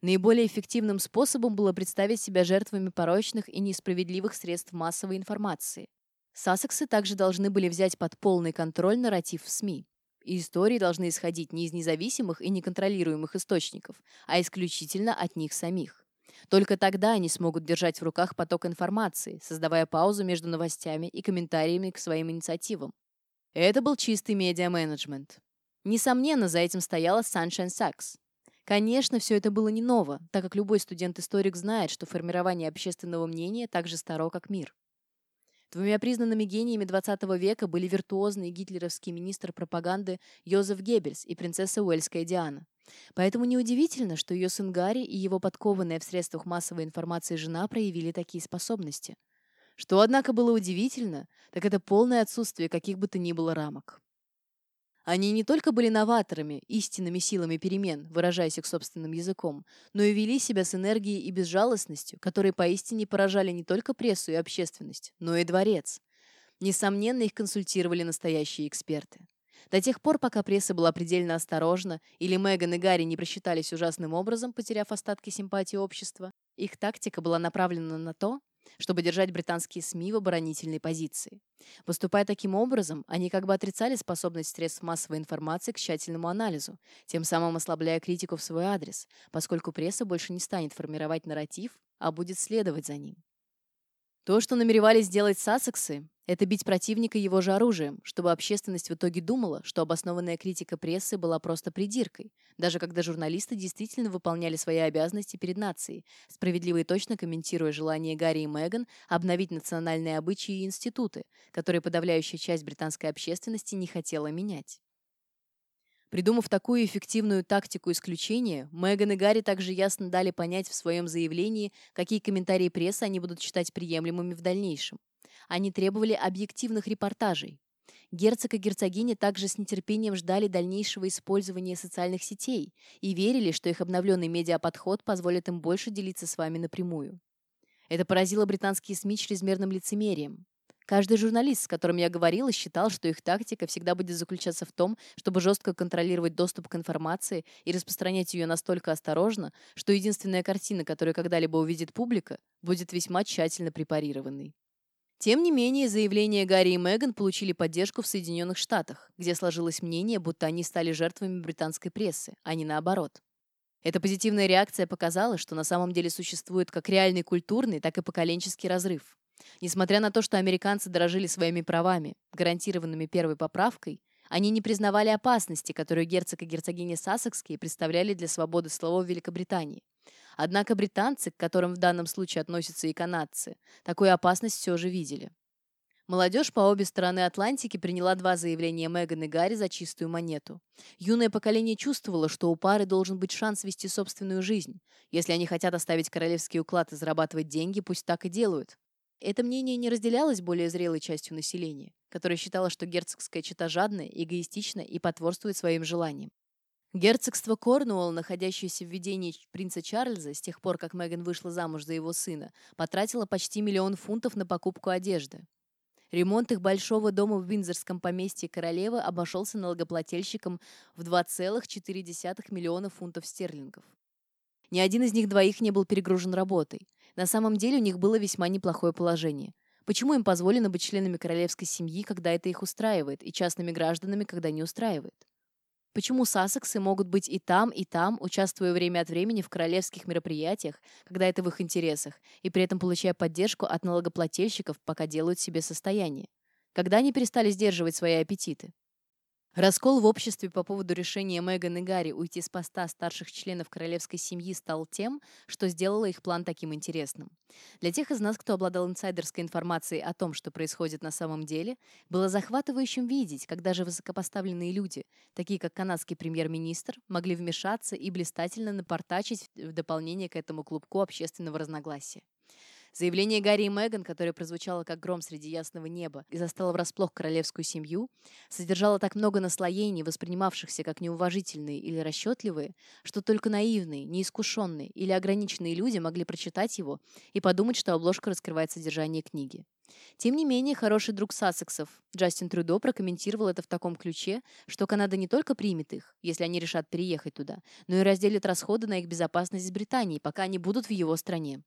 Наиболее эффективным способом было представить себя жертвами порочных и несправедливых средств массовой информации. Сассексы также должны были взять под полный контроль нарратив в СМИ. И истории должны исходить не из независимых и неконтролируемых источников, а исключительно от них самих. Только тогда они смогут держать в руках поток информации, создавая паузу между новостями и комментариями к своим инициативам. Это был чистый медиа-менеджмент. Несомненно, за этим стояла Sunshine Sachs. Конечно, все это было не ново, так как любой студент-историк знает, что формирование общественного мнения так же старо, как мир. Двумя признанными гениями XX века были виртуозный гитлеровский министр пропаганды Йозеф Геббельс и принцесса Уэльская Диана. Поэтому неудивительно, что ее сын Гарри и его подкованная в средствах массовой информации жена проявили такие способности. Что, однако, было удивительно, так это полное отсутствие каких бы то ни было рамок. Они не только были новаторами, истинными силами перемен, выражаясь их собственным языком, но и вели себя с энергией и безжалостностью, которые поистине поражали не только прессу и общественность, но и дворец. Несомненно, их консультировали настоящие эксперты. До тех пор, пока пресса была предельно осторожна или Меган и Гарри не просчитались ужасным образом, потеряв остатки симпатии общества, их тактика была направлена на то, чтобы держать британские СМИ в оборонительной позиции. Поступая таким образом, они как бы отрицали способность средств массовой информации к тщательному анализу, тем самым ослабляя критику в свой адрес, поскольку пресса больше не станет формировать нарратив, а будет следовать за ним. То, что намеревались сделать сассексы, это бить противника его же оружием, чтобы общественность в итоге думала, что обоснованная критика прессы была просто придиркой, даже когда журналисты действительно выполняли свои обязанности перед нацией, справедливо и точно комментируя желание Гарри и Меган обновить национальные обычаи и институты, которые подавляющая часть британской общественности не хотела менять. Придумав такую эффективную тактику исключения, Меган и Гарри также ясно дали понять в своем заявлении, какие комментарии прессы они будут считать приемлемыми в дальнейшем. Они требовали объективных репортажей. Герцог и герцогиня также с нетерпением ждали дальнейшего использования социальных сетей и верили, что их обновленный медиаподход позволит им больше делиться с вами напрямую. Это поразило британские СМИ чрезмерным лицемерием. Каждый журналист, с которым я говорила, считал, что их тактика всегда будет заключаться в том, чтобы жестко контролировать доступ к информации и распространять ее настолько осторожно, что единственная картина, которую когда-либо увидит публика, будет весьма тщательно препарированной. Тем не менее, заявления Гарри и Меган получили поддержку в Соединенных Штатах, где сложилось мнение, будто они стали жертвами британской прессы, а не наоборот. Эта позитивная реакция показала, что на самом деле существует как реальный культурный, так и поколенческий разрыв. Несмотря на то, что американцы дорожили своими правами, гарантированными первой поправкой, они не признавали опасности, которую герцог и герцогиня Сассекские представляли для свободы слова в Великобритании. Однако британцы, к которым в данном случае относятся и канадцы, такую опасность все же видели. Молодежь по обе стороны Атлантики приняла два заявления Меган и Гарри за чистую монету. Юное поколение чувствовало, что у пары должен быть шанс вести собственную жизнь. Если они хотят оставить королевский уклад и зарабатывать деньги, пусть так и делают. Это мнение не разделялось более зрелой частью населения, которая считала, что герцогская чета жадная, эгоистична и потворствует своим желаниям. Герцогство Корнуолл, находящееся в ведении принца Чарльза с тех пор, как Меган вышла замуж за его сына, потратило почти миллион фунтов на покупку одежды. Ремонт их большого дома в Виндзорском поместье королевы обошелся налогоплательщикам в 2,4 миллиона фунтов стерлингов. Ни один из них двоих не был перегружен работой. На самом деле у них было весьма неплохое положение. Почему им позволено быть членами королевской семьи, когда это их устраивает, и частными гражданами, когда не устраивает? Почему сассексы могут быть и там, и там, участвуя время от времени в королевских мероприятиях, когда это в их интересах, и при этом получая поддержку от налогоплательщиков, пока делают себе состояние? Когда они перестали сдерживать свои аппетиты? Раскол в обществе по поводу решения Меган и Гарри уйти с поста старших членов королевской семьи стал тем, что сделало их план таким интересным. Для тех из нас, кто обладал инсайдерской информацией о том, что происходит на самом деле, было захватывающим видеть, как даже высокопоставленные люди, такие как канадский премьер-министр, могли вмешаться и блистательно напортачить в дополнение к этому клубку общественного разногласия. Заявление Гарри и Меган, которое прозвучало как гром среди ясного неба и застало врасплох королевскую семью, содержало так много наслоений, воспринимавшихся как неуважительные или расчетливые, что только наивные, неискушенные или ограниченные люди могли прочитать его и подумать, что обложка раскрывает содержание книги. Тем не менее, хороший друг Сассексов, Джастин Трюдо, прокомментировал это в таком ключе, что Канада не только примет их, если они решат переехать туда, но и разделит расходы на их безопасность с Британией, пока они будут в его стране.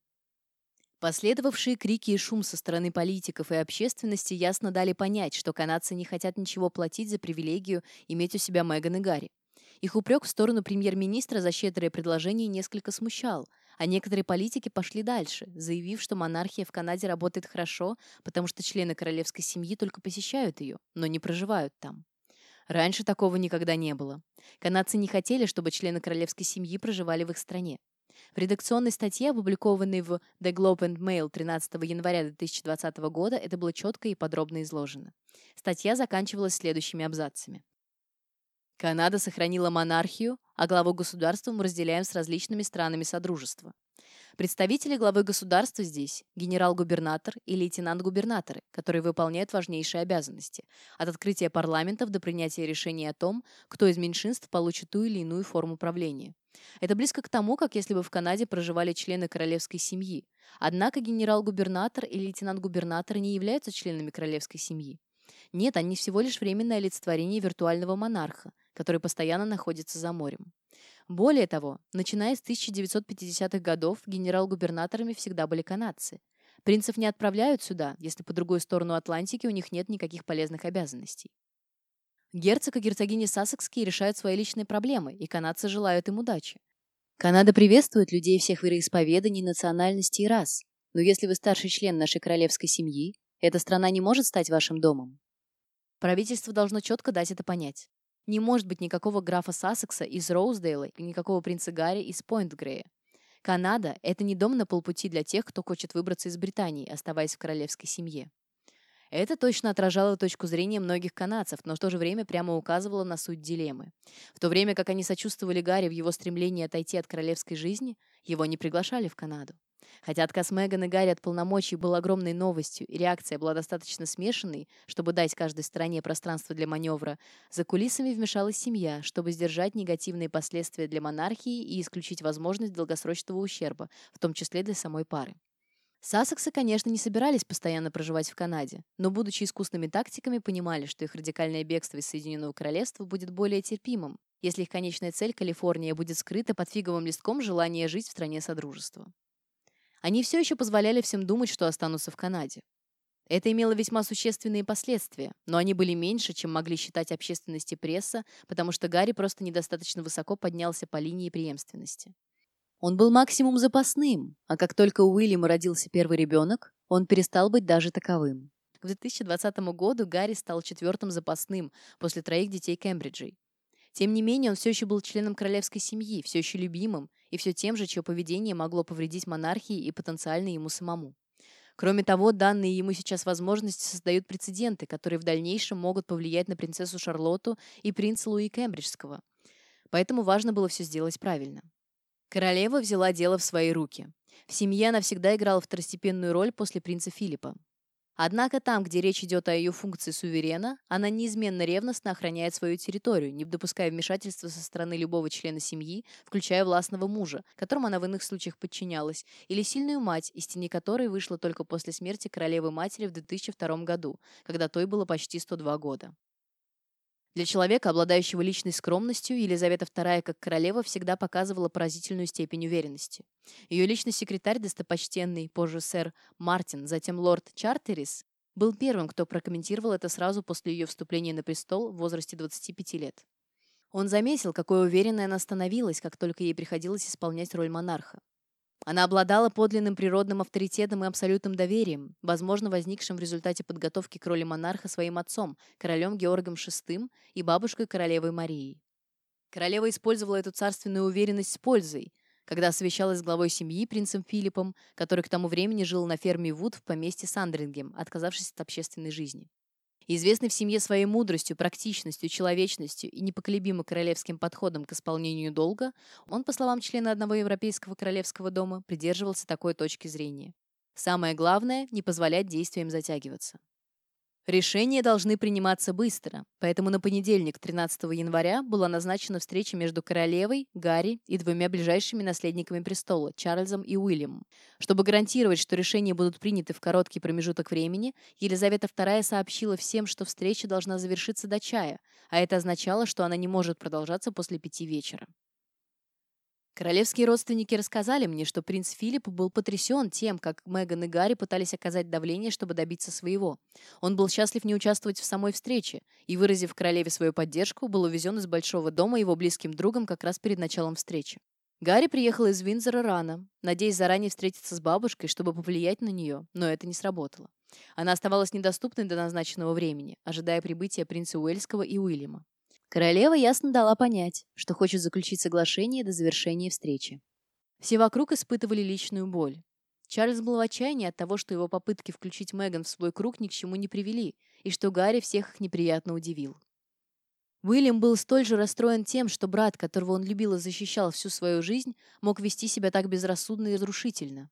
Последовавшие крики и шум со стороны политиков и общественности ясно дали понять, что канадцы не хотят ничего платить за привилегию иметь у себя Меган и Гарри. Их упрек в сторону премьер-министра за щедрое предложение несколько смущал, а некоторые политики пошли дальше, заявив, что монархия в Канаде работает хорошо, потому что члены королевской семьи только посещают ее, но не проживают там. Раньше такого никогда не было. Канадцы не хотели, чтобы члены королевской семьи проживали в их стране. В редакционной статье, опубликованной в The Globe and Mail 13 января 2020 года, это было четко и подробно изложено. Статья заканчивалась следующими абзацами. Канада сохранила монархию, а главу государства мы разделяем с различными странами Содружества. Представители главы государства здесь – генерал-губернатор и лейтенант-губернаторы, которые выполняют важнейшие обязанности – от открытия парламентов до принятия решений о том, кто из меньшинств получит ту или иную форму правления. Это близко к тому, как если бы в Канаде проживали члены королевской семьи. Однако генерал-губернатор и лейтенант-губернатор не являются членами королевской семьи. Нет, они всего лишь временное олицетворение виртуального монарха, который постоянно находится за морем. Более того, начиная с 1950-х годов генерал-губернаторами всегда были канадцы. Принцев не отправляют сюда, если по другую сторону Атлантики у них нет никаких полезных обязанностей. Герцог и герцогиня Сассекские решают свои личные проблемы, и канадцы желают им удачи. Канада приветствует людей всех вероисповеданий, национальностей и рас. Но если вы старший член нашей королевской семьи, эта страна не может стать вашим домом. Правительство должно четко дать это понять. Не может быть никакого графа Сассекса из Роуздейла и никакого принца Гарри из Пойнт-Грея. Канада – это не дом на полпути для тех, кто хочет выбраться из Британии, оставаясь в королевской семье. Это точно отражало точку зрения многих канадцев, но в то же время прямо указывало на суть дилеммы. В то время как они сочувствовали Гарри в его стремлении отойти от королевской жизни, его не приглашали в Канаду. Хотя отказ Меган и Гарри от полномочий был огромной новостью, и реакция была достаточно смешанной, чтобы дать каждой стороне пространство для маневра, за кулисами вмешалась семья, чтобы сдержать негативные последствия для монархии и исключить возможность долгосрочного ущерба, в том числе для самой пары. Сассексы, конечно, не собирались постоянно проживать в Канаде, но, будучи искусными тактиками, понимали, что их радикальное бегство из Соединенного Королевства будет более терпимым, если их конечная цель Калифорния будет скрыта под фиговым листком желания жить в стране Содружества. Они все еще позволяли всем думать, что останутся в Канаде. Это имело весьма существенные последствия, но они были меньше, чем могли считать общественность и пресса, потому что Гарри просто недостаточно высоко поднялся по линии преемственности. Он был максимум запасным, а как только у Уильяма родился первый ребенок, он перестал быть даже таковым. К 2020 году Гарри стал четвертым запасным после троих детей Кембриджей. Тем не менее, он все еще был членом королевской семьи, все еще любимым, и все тем же, чье поведение могло повредить монархии и потенциально ему самому. Кроме того, данные ему сейчас возможности создают прецеденты, которые в дальнейшем могут повлиять на принцессу Шарлотту и принца Луи Кембриджского. Поэтому важно было все сделать правильно. Королева взяла дело в свои руки. В семье она всегда играла второстепенную роль после принца Филиппа. Однако там, где речь идет о ее функции суверена, она неизменно ревностно охраняет свою территорию, не допуская вмешательства со стороны любого члена семьи, включая властного мужа, которому она в иных случаях подчинялась, или сильную мать, из тени которой вышла только после смерти королевы-матери в 2002 году, когда той было почти 102 года. Для человека, обладающего личной скромностью, Елизавета II как королева всегда показывала поразительную степень уверенности. Ее личный секретарь, достопочтенный, позже сэр Мартин, затем лорд Чартерис, был первым, кто прокомментировал это сразу после ее вступления на престол в возрасте 25 лет. Он заметил, какой уверенной она становилась, как только ей приходилось исполнять роль монарха. Она обладала подлинным природным авторитетом и абсолютным доверием, возможно, возникшим в результате подготовки к роли монарха своим отцом, королем Георгом VI и бабушкой королевой Марией. Королева использовала эту царственную уверенность с пользой, когда освещалась главой семьи принцем Филиппом, который к тому времени жил на ферме Вуд в поместье Сандрингем, отказавшись от общественной жизни. Известный в семье своей мудростью, практичностью, человечностью и непоколебимо королевским подходом к исполнению долга, он, по словам члена одного европейского королевского дома, придерживался такой точки зрения. Самое главное – не позволять действиям затягиваться. Решения должны приниматься быстро, поэтому на понедельник, 13 января, была назначена встреча между королевой, Гарри и двумя ближайшими наследниками престола, Чарльзом и Уильямом. Чтобы гарантировать, что решения будут приняты в короткий промежуток времени, Елизавета II сообщила всем, что встреча должна завершиться до чая, а это означало, что она не может продолжаться после пяти вечера. Королевские родственники рассказали мне, что принц Филипп был потрясен тем, как Меган и Гарри пытались оказать давление, чтобы добиться своего. Он был счастлив не участвовать в самой встрече и, выразив королеве свою поддержку, был увезен из большого дома его близким другом как раз перед началом встречи. Гарри приехал из Винзора рано, надеясь заранее встретиться с бабушкой, чтобы повлиять на нее, но это не сработало. Она оставалась недоступной до назначенного времени, ожидая прибытия принца Уэльского и Уильяма. Королева ясно дала понять, что хочет заключить соглашение до завершения встречи. Все вокруг испытывали личную боль. Чарльз был в отчаянии от того, что его попытки включить Меган в свой круг ни к чему не привели, и что Гарри всех их неприятно удивил. Уильям был столь же расстроен тем, что брат, которого он любил и защищал всю свою жизнь, мог вести себя так безрассудно и разрушительно.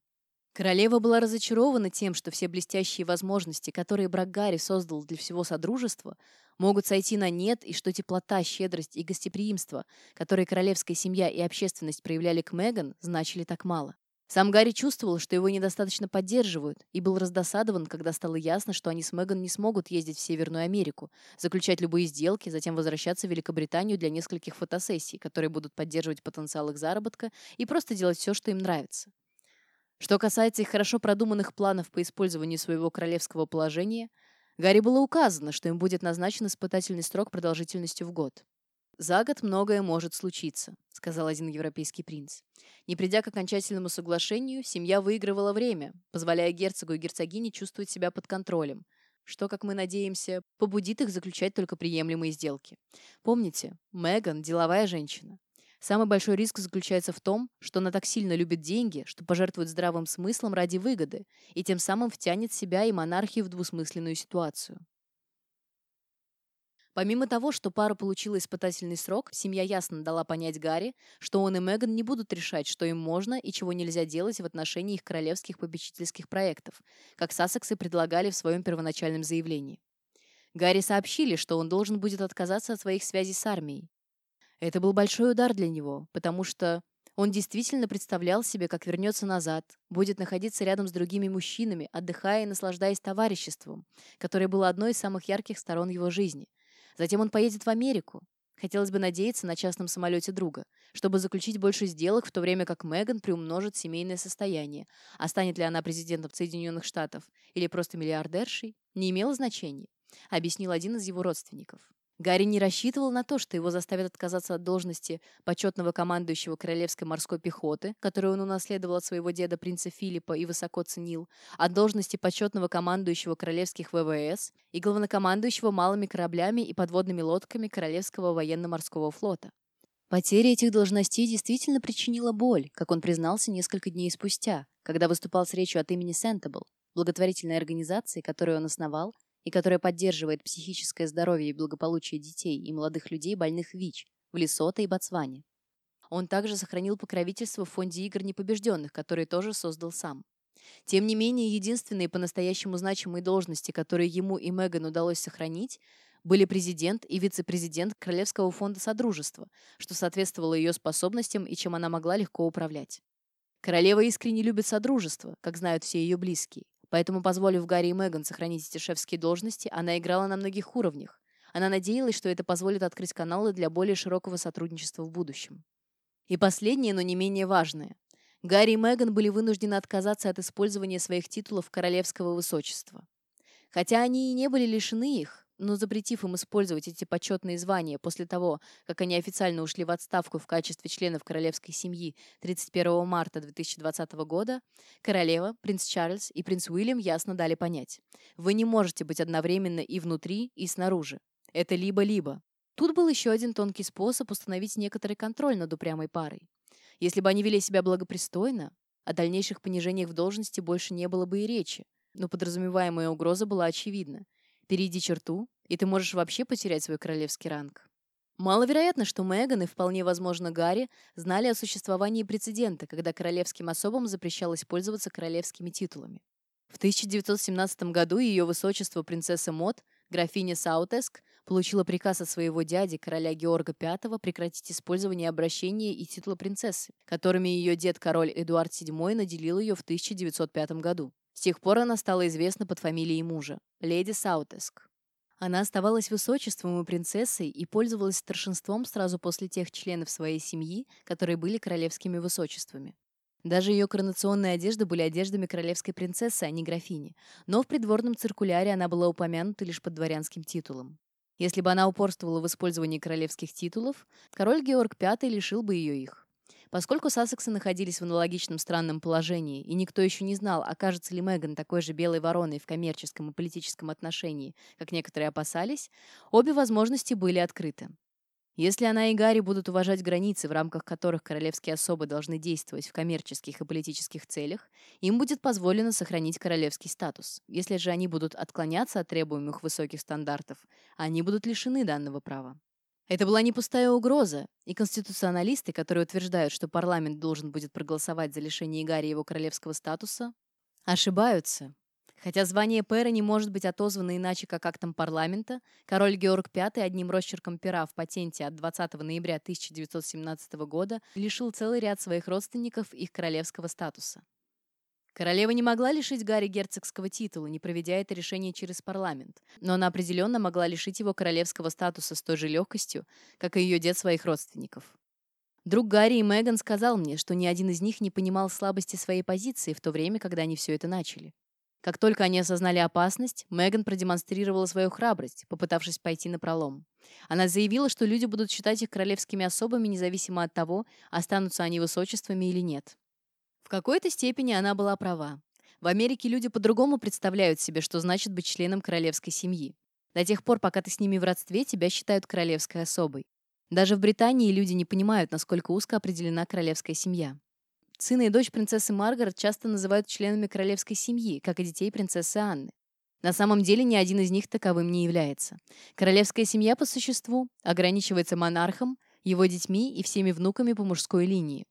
Королева была разочарована тем, что все блестящие возможности, которые брак Гарри создал для всего Содружества, могут сойти на нет, и что теплота, щедрость и гостеприимство, которые королевская семья и общественность проявляли к Меган, значили так мало. Сам Гарри чувствовал, что его недостаточно поддерживают, и был раздосадован, когда стало ясно, что они с Меган не смогут ездить в Северную Америку, заключать любые сделки, затем возвращаться в Великобританию для нескольких фотосессий, которые будут поддерживать потенциал их заработка и просто делать все, что им нравится. Что касается их хорошо продуманных планов по использованию своего королевского положения, Гарри было указано, что им будет назначен испытательный срок продолжительностью в год. «За год многое может случиться», — сказал один европейский принц. Не придя к окончательному соглашению, семья выигрывала время, позволяя герцогу и герцогине чувствовать себя под контролем, что, как мы надеемся, побудит их заключать только приемлемые сделки. Помните, Меган – деловая женщина. Самый большой риск заключается в том, что она так сильно любит деньги, что пожертвует здравым смыслом ради выгоды, и тем самым втянет себя и монархию в двусмысленную ситуацию. Помимо того, что пара получила испытательный срок, семья ясно дала понять Гарри, что он и Меган не будут решать, что им можно и чего нельзя делать в отношении их королевских попечительских проектов, как Сассексы предлагали в своем первоначальном заявлении. Гарри сообщили, что он должен будет отказаться от своих связей с армией, это был большой удар для него, потому что Он действительно представлял себе, как вернется назад, будет находиться рядом с другими мужчинами, отдыхая и наслаждаясь товариществом, которое было одной из самых ярких сторон его жизни. Затем он поедет в Америку. Хотелось бы надеяться на частном самолете друга, чтобы заключить больше сделок, в то время как Меган приумножит семейное состояние. А станет ли она президентом Соединенных Штатов или просто миллиардершей, не имело значения, объяснил один из его родственников. Гарри не рассчитывал на то, что его заставят отказаться от должности почетного командующего Королевской морской пехоты, которую он унаследовал от своего деда принца Филиппа и высоко ценил, от должности почетного командующего Королевских ВВС и главнокомандующего малыми кораблями и подводными лодками Королевского военно-морского флота. Потеря этих должностей действительно причинила боль, как он признался несколько дней спустя, когда выступал с речью от имени Сентабл, благотворительной организации, которую он основал и которая поддерживает психическое здоровье и благополучие детей и молодых людей, больных ВИЧ, в Лесото и Ботсване. Он также сохранил покровительство в фонде игр непобежденных, который тоже создал сам. Тем не менее, единственные по-настоящему значимые должности, которые ему и Меган удалось сохранить, были президент и вице-президент Королевского фонда Содружества, что соответствовало ее способностям и чем она могла легко управлять. Королева искренне любит Содружество, как знают все ее близкие. Поэтому, позволив Гарри и Меган сохранить эти шефские должности, она играла на многих уровнях. Она надеялась, что это позволит открыть каналы для более широкого сотрудничества в будущем. И последнее, но не менее важное. Гарри и Меган были вынуждены отказаться от использования своих титулов королевского высочества. Хотя они и не были лишены их, но запретив им использовать эти почетные звания после того, как они официально ушли в отставку в качестве членов королевской семьи 31 марта 2020 года, королева, принц Чарльз и принц Уильям ясно дали понять, вы не можете быть одновременно и внутри, и снаружи. Это либо-либо. Тут был еще один тонкий способ установить некоторый контроль над упрямой парой. Если бы они вели себя благопристойно, о дальнейших понижениях в должности больше не было бы и речи, но подразумеваемая угроза была очевидна. Перейди черту, и ты можешь вообще потерять свой королевский ранг. Маловероятно, что Меган и, вполне возможно, Гарри знали о существовании прецедента, когда королевским особам запрещалось пользоваться королевскими титулами. В 1917 году ее высочество принцесса Мот, графиня Саутеск, получила приказ от своего дяди, короля Георга V, прекратить использование обращения и титула принцессы, которыми ее дед, король Эдуард VII, наделил ее в 1905 году. С тех пор она стала известна под фамилией мужа – леди Саутеск. Она оставалась высочеством и принцессой и пользовалась старшинством сразу после тех членов своей семьи, которые были королевскими высочествами. Даже ее коронационные одежды были одеждами королевской принцессы, а не графини, но в придворном циркуляре она была упомянута лишь под дворянским титулом. Если бы она упорствовала в использовании королевских титулов, король Георг V лишил бы ее их. Поскольку Сассексы находились в аналогичном странном положении, и никто еще не знал, окажется ли Меган такой же белой вороной в коммерческом и политическом отношении, как некоторые опасались, обе возможности были открыты. Если она и Гарри будут уважать границы, в рамках которых королевские особы должны действовать в коммерческих и политических целях, им будет позволено сохранить королевский статус. Если же они будут отклоняться от требуемых высоких стандартов, они будут лишены данного права. Это была не пустая угроза, и конституционалисты, которые утверждают, что парламент должен будет проголосовать за лишение Гарри его королевского статуса, ошибаются. Хотя звание пэра не может быть отозвано иначе, как актом парламента, король Георг V одним росчерком пера в патенте от 20 ноября 1917 года лишил целый ряд своих родственников их королевского статуса. Королева не могла лишить Гарри герцогского титула, не проведя это решение через парламент, но она определенно могла лишить его королевского статуса с той же легкостью, как и ее дед своих родственников. Друг Гарри и Меган сказал мне, что ни один из них не понимал слабости своей позиции в то время, когда они все это начали. Как только они осознали опасность, Меган продемонстрировала свою храбрость, попытавшись пойти на пролом. Она заявила, что люди будут считать их королевскими особами независимо от того, останутся они высочествами или нет. В какой-то степени она была права. В Америке люди по-другому представляют себе, что значит быть членом королевской семьи. До тех пор, пока ты с ними в родстве, тебя считают королевской особой. Даже в Британии люди не понимают, насколько узко определена королевская семья. Сына и дочь принцессы Маргарет часто называют членами королевской семьи, как и детей принцессы Анны. На самом деле ни один из них таковым не является. Королевская семья по существу ограничивается монархом, его детьми и всеми внуками по мужской линии.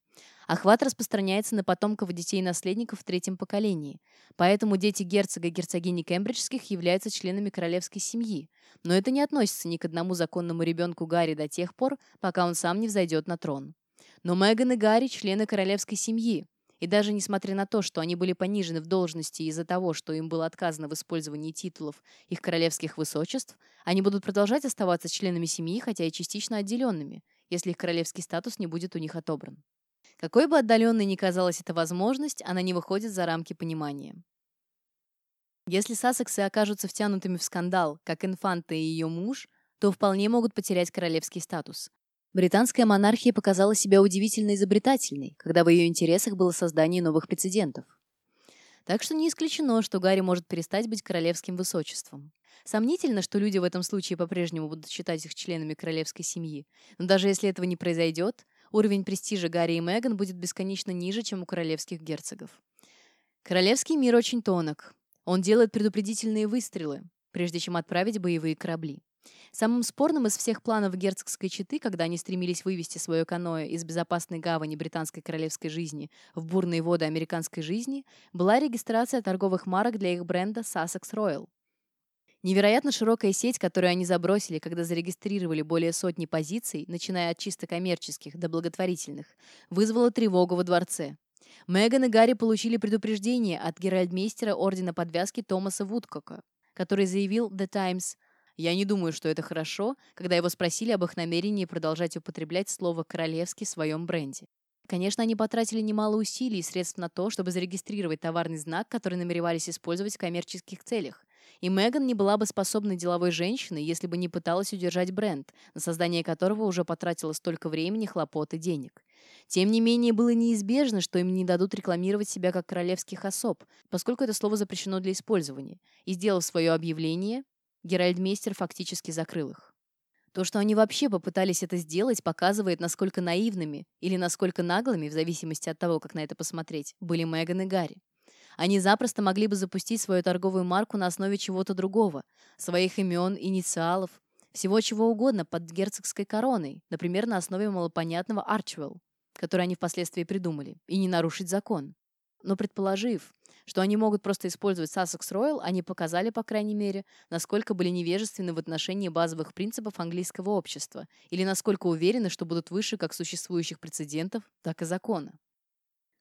Охват распространяется на потомков детей и наследников в третьем поколении. Поэтому дети герцога и герцогини Кембриджских являются членами королевской семьи. Но это не относится ни к одному законному ребенку Гарри до тех пор, пока он сам не взойдет на трон. Но Меган и Гарри – члены королевской семьи, и даже несмотря на то, что они были понижены в должности из-за того, что им было отказано в использовании титулов их королевских высочеств, они будут продолжать оставаться членами семьи, хотя и частично отделенными, если их королевский статус не будет у них отобран. Какой бы отдаленной ни казалась эта возможность, она не выходит за рамки понимания. Если Сассексы окажутся втянутыми в скандал, как инфанта и ее муж, то вполне могут потерять королевский статус. Британская монархия показала себя удивительно изобретательной, когда в ее интересах было создание новых прецедентов. Так что не исключено, что Гарри может перестать быть королевским высочеством. Сомнительно, что люди в этом случае по-прежнему будут считать их членами королевской семьи. Но даже если этого не произойдет, уровень престижа Гарри и Меган будет бесконечно ниже, чем у королевских герцогов. Королевский мир очень тонок. Он делает предупредительные выстрелы, прежде чем отправить боевые корабли. Самым спорным из всех планов герцогской четы, когда они стремились вывести свое каноэ из безопасной гавани британской королевской жизни в бурные воды американской жизни, была регистрация торговых марок для их бренда Sussex Royal. Невероятно широкая сеть, которую они забросили, когда зарегистрировали более сотни позиций, начиная от чисто коммерческих до благотворительных, вызвала тревогу во дворце. Меган и Гарри получили предупреждение от геральдмейстера Ордена Подвязки Томаса Вудкока, который заявил The Times – я не думаю, что это хорошо, когда его спросили об их намерении продолжать употреблять слово «королевский» в своем бренде. Конечно, они потратили немало усилий и средств на то, чтобы зарегистрировать товарный знак, который намеревались использовать в коммерческих целях. И Меган не была бы способной деловой женщиной, если бы не пыталась удержать бренд, на создание которого уже потратила столько времени, хлопот и денег. Тем не менее, было неизбежно, что им не дадут рекламировать себя как королевских особ, поскольку это слово запрещено для использования. И сделав свое объявление, Геральдмейстер фактически закрыл их. То, что они вообще попытались это сделать, показывает, насколько наивными или насколько наглыми, в зависимости от того, как на это посмотреть, были Меган и Гарри. Они запросто могли бы запустить свою торговую марку на основе чего-то другого, своих имен, инициалов, всего чего угодно под герцогской короной, например, на основе малопонятного Арчвелл, который они впоследствии придумали, и не нарушить закон. Но предположив, что они могут просто использовать Sussex Royal, они показали, по крайней мере, насколько были невежественны в отношении базовых принципов английского общества или насколько уверены, что будут выше как существующих прецедентов, так и закона.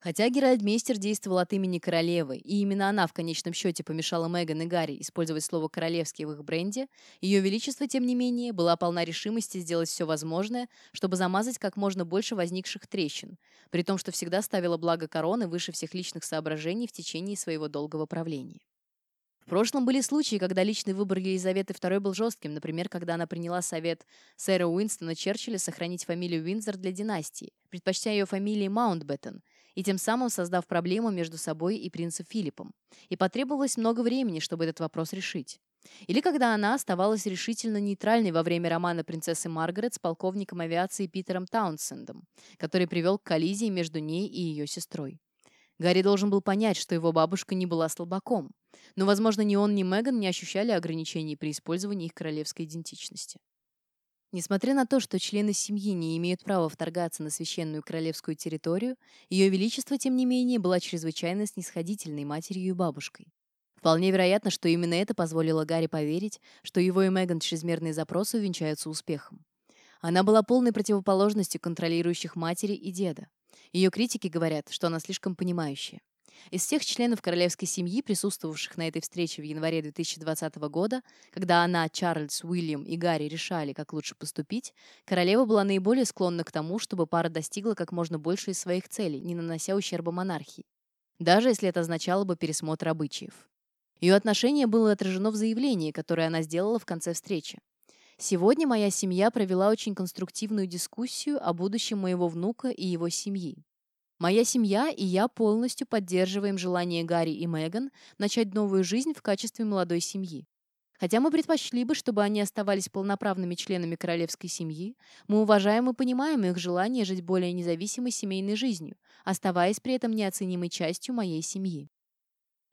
Хотя Геральдмейстер действовал от имени королевы, и именно она в конечном счете помешала Меган и Гарри использовать слово «королевский» в их бренде, ее величество, тем не менее, была полна решимости сделать все возможное, чтобы замазать как можно больше возникших трещин, при том, что всегда ставила благо короны выше всех личных соображений в течение своего долгого правления. В прошлом были случаи, когда личный выбор Елизаветы II был жестким, например, когда она приняла совет сэра Уинстона Черчилля сохранить фамилию Уинзор для династии, предпочтя ее фамилии Маунтбеттен – и тем самым создав проблему между собой и принцем Филиппом. И потребовалось много времени, чтобы этот вопрос решить. Или когда она оставалась решительно нейтральной во время романа принцессы Маргарет с полковником авиации Питером Таунсендом, который привел к коллизии между ней и ее сестрой. Гарри должен был понять, что его бабушка не была слабаком, но, возможно, ни он, ни Меган не ощущали ограничений при использовании их королевской идентичности. Несмотря на то, что члены семьи не имеют права вторгаться на священную королевскую территорию, ее величество, тем не менее, была чрезвычайно снисходительной матерью и бабушкой. Вполне вероятно, что именно это позволило Гарри поверить, что его и Меган чрезмерные запросы увенчаются успехом. Она была полной противоположностью контролирующих матери и деда. Ее критики говорят, что она слишком понимающая. Из всех членов королевской семьи, присутствовавших на этой встрече в январе 2020 года, когда она, Чарльз, Уильям и Гарри решали, как лучше поступить, королева была наиболее склонна к тому, чтобы пара достигла как можно больше из своих целей, не нанося ущерба монархии, даже если это означало бы пересмотр обычаев. Ее отношение было отражено в заявлении, которое она сделала в конце встречи. Сегодня моя семья провела очень конструктивную дискуссию о будущем моего внука и его семьи. Моя семья и я полностью поддерживаем желание Гарри и Меган начать новую жизнь в качестве молодой семьи. Хотя мы предпочли бы, чтобы они оставались полноправными членами королевской семьи, мы уважаем и понимаем их желание жить более независимой семейной жизнью, оставаясь при этом неоценимой частью моей семьи.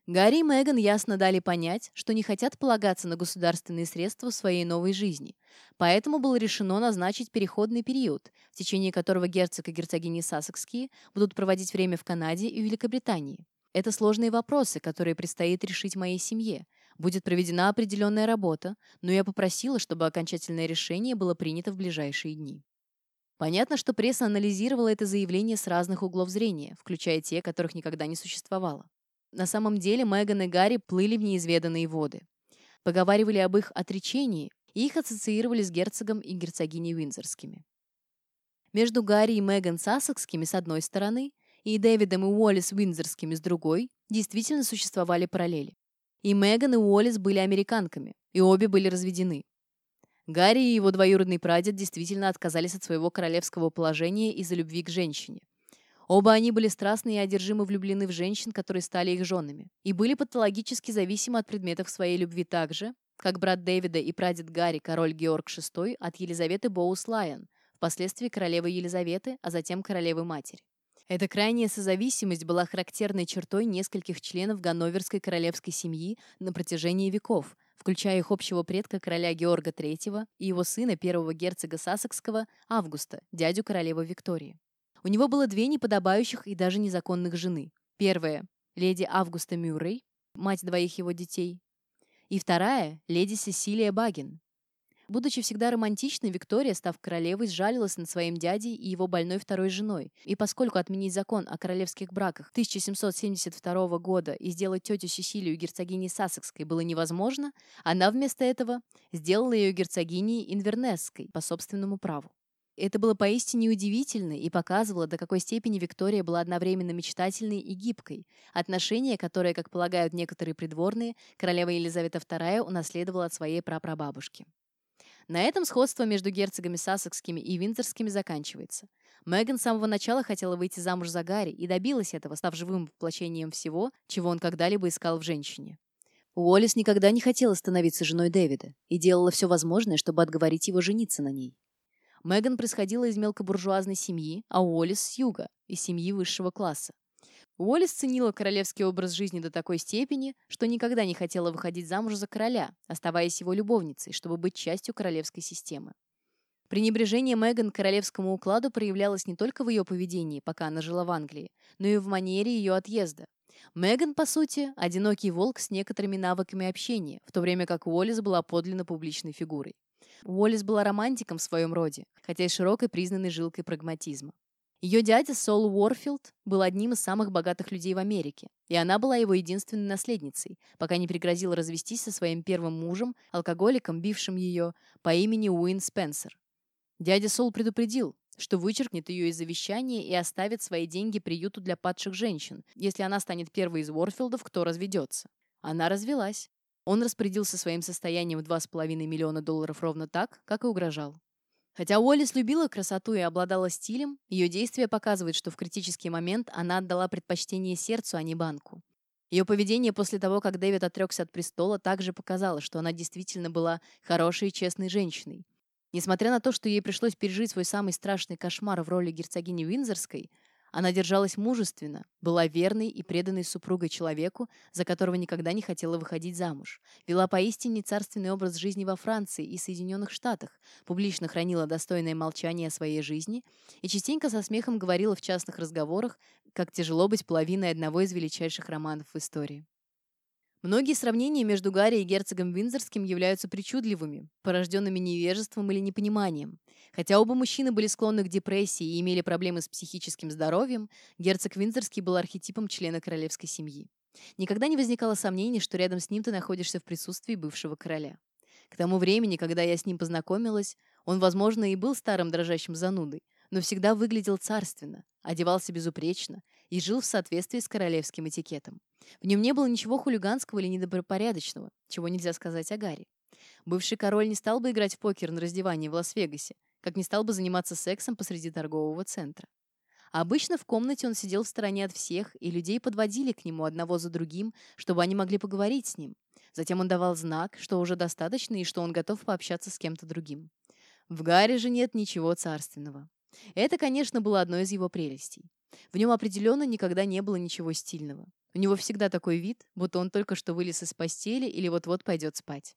Гарри и Меган ясно дали понять, что не хотят полагаться на государственные средства в своей новой жизни. Поэтому было решено назначить переходный период, в течение которого герцог и герцогини Сассекские будут проводить время в Канаде и Великобритании. Это сложные вопросы, которые предстоит решить моей семье. Будет проведена определенная работа, но я попросила, чтобы окончательное решение было принято в ближайшие дни. Понятно, что пресса анализировала это заявление с разных углов зрения, включая те, которых никогда не существовало. На самом деле Меган и Гарри плыли в неизведанные воды. Поговаривали об их отречении, и их ассоциировали с герцогом и герцогиней Уинзорскими. Между Гарри и Меган Сассекскими с одной стороны и Дэвидом и Уоллес Уинзорскими с другой действительно существовали параллели. И Меган и Уоллес были американками, и обе были разведены. Гарри и его двоюродный прадед действительно отказались от своего королевского положения из-за любви к женщине. Оба они были страстны и одержимо влюблены в женщин, которые стали их женами, и были патологически зависимы от предметов своей любви так же, как брат Дэвида и прадед Гарри, король Георг VI, от Елизаветы Боус Лайон, впоследствии королевы Елизаветы, а затем королевы матери. Эта крайняя созависимость была характерной чертой нескольких членов ганноверской королевской семьи на протяжении веков, включая их общего предка короля Георга III и его сына, первого герцога Сассекского, Августа, дядю королевы Виктории. У него было две неподобающих и даже незаконных жены. Первая – леди Августа Мюррей, мать двоих его детей, и вторая – леди Сесилия Багин, Будучи всегда романтичной, Виктория, став королевой, сжалилась над своим дядей и его больной второй женой. И поскольку отменить закон о королевских браках 1772 года и сделать тетю Сесилию герцогиней Сассекской было невозможно, она вместо этого сделала ее герцогиней Инвернесской по собственному праву. Это было поистине удивительно и показывало, до какой степени Виктория была одновременно мечтательной и гибкой, отношение, которое, как полагают некоторые придворные, королева Елизавета II унаследовала от своей прапрабабушки. На этом сходство между герцогами Сассекскими и Винзорскими заканчивается. Меган с самого начала хотела выйти замуж за Гарри и добилась этого, став живым воплощением всего, чего он когда-либо искал в женщине. Уоллес никогда не хотела становиться женой Дэвида и делала все возможное, чтобы отговорить его жениться на ней. Меган происходила из мелкобуржуазной семьи, а Уоллес с юга, из семьи высшего класса. Уоллес ценила королевский образ жизни до такой степени, что никогда не хотела выходить замуж за короля, оставаясь его любовницей, чтобы быть частью королевской системы. Пренебрежение Меган к королевскому укладу проявлялось не только в ее поведении, пока она жила в Англии, но и в манере ее отъезда. Меган, по сути, одинокий волк с некоторыми навыками общения, в то время как Уоллес была подлинно публичной фигурой. Уоллес была романтиком в своем роде, хотя и широкой признанной жилкой прагматизма. Ее дядя Сол Уорфилд был одним из самых богатых людей в Америке, и она была его единственной наследницей, пока не пригрозила развестись со своим первым мужем, алкоголиком, бившим ее, по имени Уин Спенсер. Дядя Сол предупредил, что вычеркнет ее из завещания и оставит свои деньги приюту для падших женщин, если она станет первой из Уорфилдов, кто разведется. Она развелась. Он распорядился своим состоянием в 2,5 миллиона долларов ровно так, как и угрожал. Хотя Уоллес любила красоту и обладала стилем, ее действия показывают, что в критический момент она отдала предпочтение сердцу, а не банку. Ее поведение после того, как Дэвид отрекся от престола, также показало, что она действительно была хорошей и честной женщиной. Несмотря на то, что ей пришлось пережить свой самый страшный кошмар в роли герцогини Винзорской, она держалась мужественно, была верной и преданной супругой человеку, за которого никогда не хотела выходить замуж, вела поистине царственный образ жизни во Франции и Соединенных Штатах, публично хранила достойное молчание о своей жизни и частенько со смехом говорила в частных разговорах, как тяжело быть половиной одного из величайших романов в истории. Многие сравнения между Гарри и герцогом Виндзорским являются причудливыми, порожденными невежеством или непониманием. Хотя оба мужчины были склонны к депрессии и имели проблемы с психическим здоровьем, герцог Виндзорский был архетипом члена королевской семьи. Никогда не возникало сомнений, что рядом с ним ты находишься в присутствии бывшего короля. К тому времени, когда я с ним познакомилась, он, возможно, и был старым дрожащим занудой, но всегда выглядел царственно, одевался безупречно и жил в соответствии с королевским этикетом. В нем не было ничего хулиганского или недобропорядочного, чего нельзя сказать о Гарри. Бывший король не стал бы играть в покер на раздевании в Лас-Вегасе, как не стал бы заниматься сексом посреди торгового центра. А обычно в комнате он сидел в стороне от всех, и людей подводили к нему одного за другим, чтобы они могли поговорить с ним. Затем он давал знак, что уже достаточно и что он готов пообщаться с кем-то другим. В Гарри же нет ничего царственного. Это, конечно, было одной из его прелестей. В нем определенно никогда не было ничего стильного. У него всегда такой вид, будто он только что вылез из постели или вот-вот пойдет спать.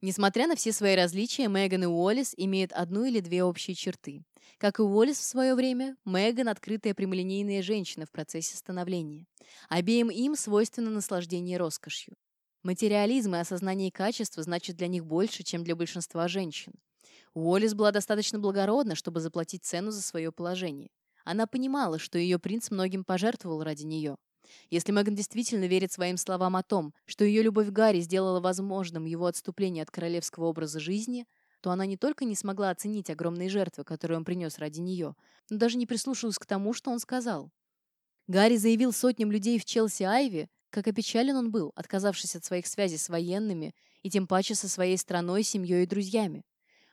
Несмотря на все свои различия, Меган и Уоллес имеют одну или две общие черты. Как и Уоллес в свое время, Меган – открытая прямолинейная женщина в процессе становления. Обеим им свойственно наслаждение роскошью. Материализм и осознание качества значит для них больше, чем для большинства женщин. Уоллес была достаточно благородна, чтобы заплатить цену за свое положение. Она понимала, что ее принц многим пожертвовал ради нее. Если Меган действительно верит своим словам о том, что ее любовь Гарри сделала возможным его отступление от королевского образа жизни, то она не только не смогла оценить огромные жертвы, которые он принес ради нее, но даже не прислушалась к тому, что он сказал. Гарри заявил сотням людей в Челси-Айве, как опечален он был, отказавшись от своих связей с военными и тем паче со своей страной, семьей и друзьями.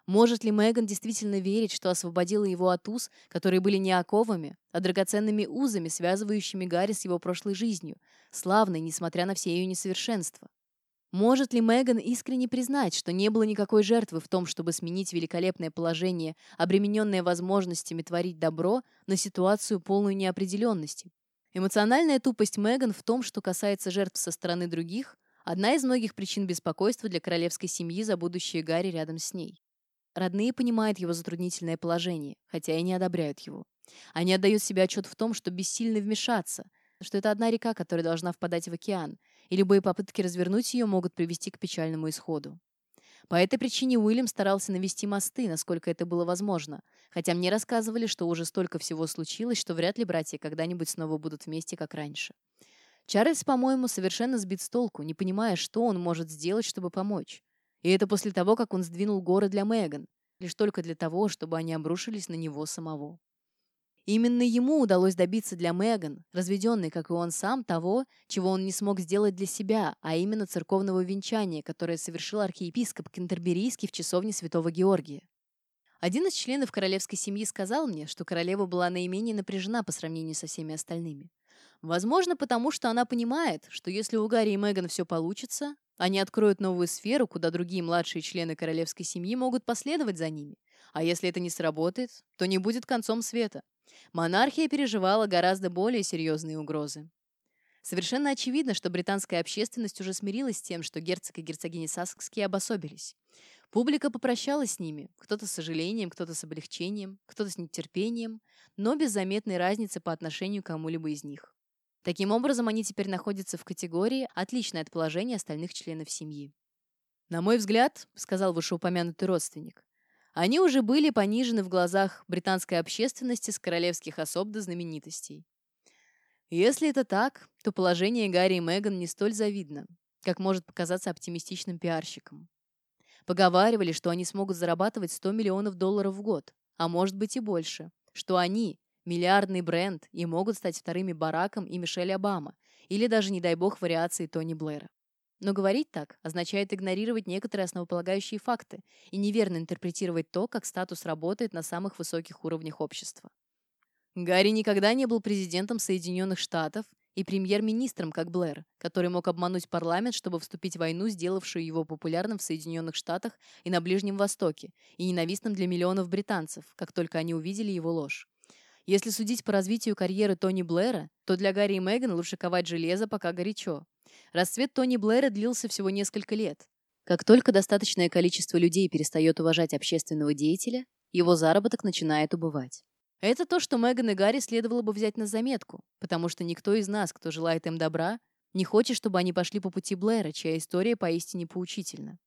Может ли Меган действительно верить, что освободила его от уз, которые были не оковами, а драгоценными узами, связывающими Гарри с его прошлой жизнью, славной, несмотря на все ее несовершенства? Может ли Меган искренне признать, что не было никакой жертвы в том, чтобы сменить великолепное положение, обремененное возможностями творить добро, на ситуацию полную неопределенности? Эмоциональная тупость Меган в том, что касается жертв со стороны других, одна из многих причин беспокойства для королевской семьи за будущее Гарри рядом с ней. Родные понимают его затруднительное положение, хотя и не одобряют его. Они отдают себе отчет в том, что бессильны вмешаться, что это одна река, которая должна впадать в океан, и любые попытки развернуть ее могут привести к печальному исходу. По этой причине Уильям старался навести мосты, насколько это было возможно, хотя мне рассказывали, что уже столько всего случилось, что вряд ли братья когда-нибудь снова будут вместе, как раньше. Чарльз, по-моему, совершенно сбит с толку, не понимая, что он может сделать, чтобы помочь. И это после того, как он сдвинул горы для Меган, лишь только для того, чтобы они обрушились на него самого. Именно ему удалось добиться для Меган, разведенной, как и он сам, того, чего он не смог сделать для себя, а именно церковного венчания, которое совершил архиепископ Кентерберийский в часовне Святого Георгия. Один из членов королевской семьи сказал мне, что королева была наименее напряжена по сравнению со всеми остальными. Возможно, потому что она понимает, что если у Гарри и Меган все получится, они откроют новую сферу, куда другие младшие члены королевской семьи могут последовать за ними. А если это не сработает, то не будет концом света. Монархия переживала гораздо более серьезные угрозы. Совершенно очевидно, что британская общественность уже смирилась с тем, что герцог и герцогиня Саскские обособились. Публика попрощалась с ними, кто-то с сожалением, кто-то с облегчением, кто-то с нетерпением, но без заметной разницы по отношению к кому-либо из них. Таким образом, они теперь находятся в категории, отличной от положения остальных членов семьи. «На мой взгляд», — сказал вышеупомянутый родственник, «они уже были понижены в глазах британской общественности с королевских особ до знаменитостей. Если это так, то положение Гарри и Меган не столь завидно, как может показаться оптимистичным пиарщикам. Поговаривали, что они смогут зарабатывать 100 миллионов долларов в год, а может быть и больше, что они, миллиардный бренд и могут стать вторыми Бараком и Мишель Обама, или даже, не дай бог, вариацией Тони Блэра. Но говорить так означает игнорировать некоторые основополагающие факты и неверно интерпретировать то, как статус работает на самых высоких уровнях общества. Гарри никогда не был президентом Соединенных Штатов и премьер-министром, как Блэр, который мог обмануть парламент, чтобы вступить в войну, сделавшую его популярным в Соединенных Штатах и на Ближнем Востоке, и ненавистным для миллионов британцев, как только они увидели его ложь. Если судить по развитию карьеры Тони Блэра, то для Гарри и Меган лучше ковать железо, пока горячо. Расцвет Тони Блэра длился всего несколько лет. Как только достаточное количество людей перестает уважать общественного деятеля, его заработок начинает убывать. Это то, что Меган и Гарри следовало бы взять на заметку, потому что никто из нас, кто желает им добра, не хочет, чтобы они пошли по пути Блэра, чья история поистине поучительна.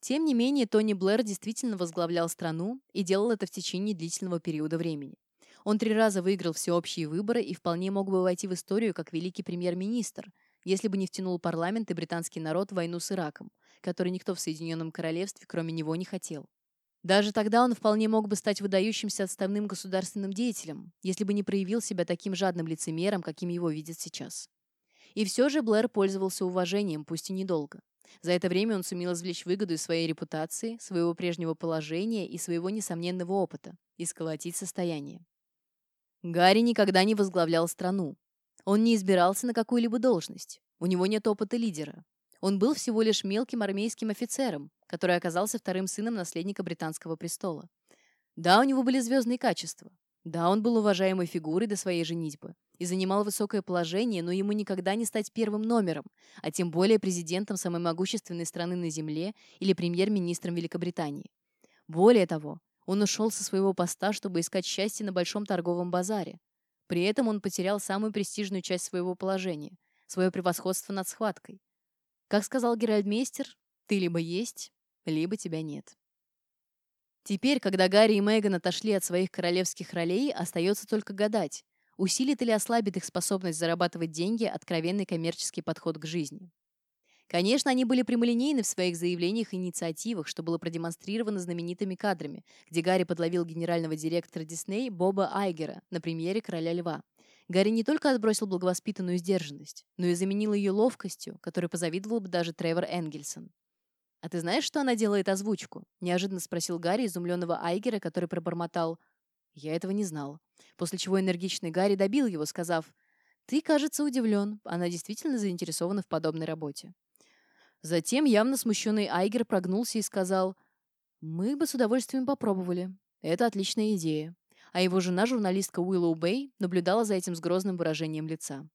Тем не менее, Тони Блэр действительно возглавлял страну и делал это в течение длительного периода времени. Он три раза выиграл всеобщие выборы и вполне мог бы войти в историю как великий премьер-министр, если бы не втянул парламент и британский народ в войну с Ираком, который никто в Соединенном Королевстве, кроме него, не хотел. Даже тогда он вполне мог бы стать выдающимся отставным государственным деятелем, если бы не проявил себя таким жадным лицемером, каким его видят сейчас. И все же Блэр пользовался уважением, пусть и недолго. За это время он сумел извлечь выгоду из своей репутации, своего прежнего положения и своего несомненного опыта и сколотить состояние. Гарри никогда не возглавлял страну. Он не избирался на какую-либо должность. У него нет опыта лидера. Он был всего лишь мелким армейским офицером, который оказался вторым сыном наследника британского престола. Да, у него были звездные качества. Да, он был уважаемой фигурой до своей женитьбы и занимал высокое положение, но ему никогда не стать первым номером, а тем более президентом самой могущественной страны на Земле или премьер-министром Великобритании. Более того, он ушел со своего поста, чтобы искать счастье на большом торговом базаре. При этом он потерял самую престижную часть своего положения – свое превосходство над схваткой. Как сказал Геральдмейстер, ты либо есть, либо тебя нет. Теперь, когда Гарри и Меган отошли от своих королевских ролей, остается только гадать, усилит или ослабит их способность зарабатывать деньги откровенный коммерческий подход к жизни. Конечно, они были прямолинейны в своих заявлениях и инициативах, что было продемонстрировано знаменитыми кадрами, где Гарри подловил генерального директора Дисней Боба Айгера на премьере «Короля льва». Гарри не только отбросил благовоспитанную сдержанность, но и заменил ее ловкостью, которой позавидовал бы даже Тревор Энгельсон. «А ты знаешь, что она делает озвучку?» – неожиданно спросил Гарри изумленного Айгера, который пробормотал. «Я этого не знал». После чего энергичный Гарри добил его, сказав, «Ты, кажется, удивлен. Она действительно заинтересована в подобной работе». Затем явно смущенный Айгер прогнулся и сказал, «Мы бы с удовольствием попробовали. Это отличная идея». А его жена, журналистка Уиллоу Бэй, наблюдала за этим с грозным выражением лица.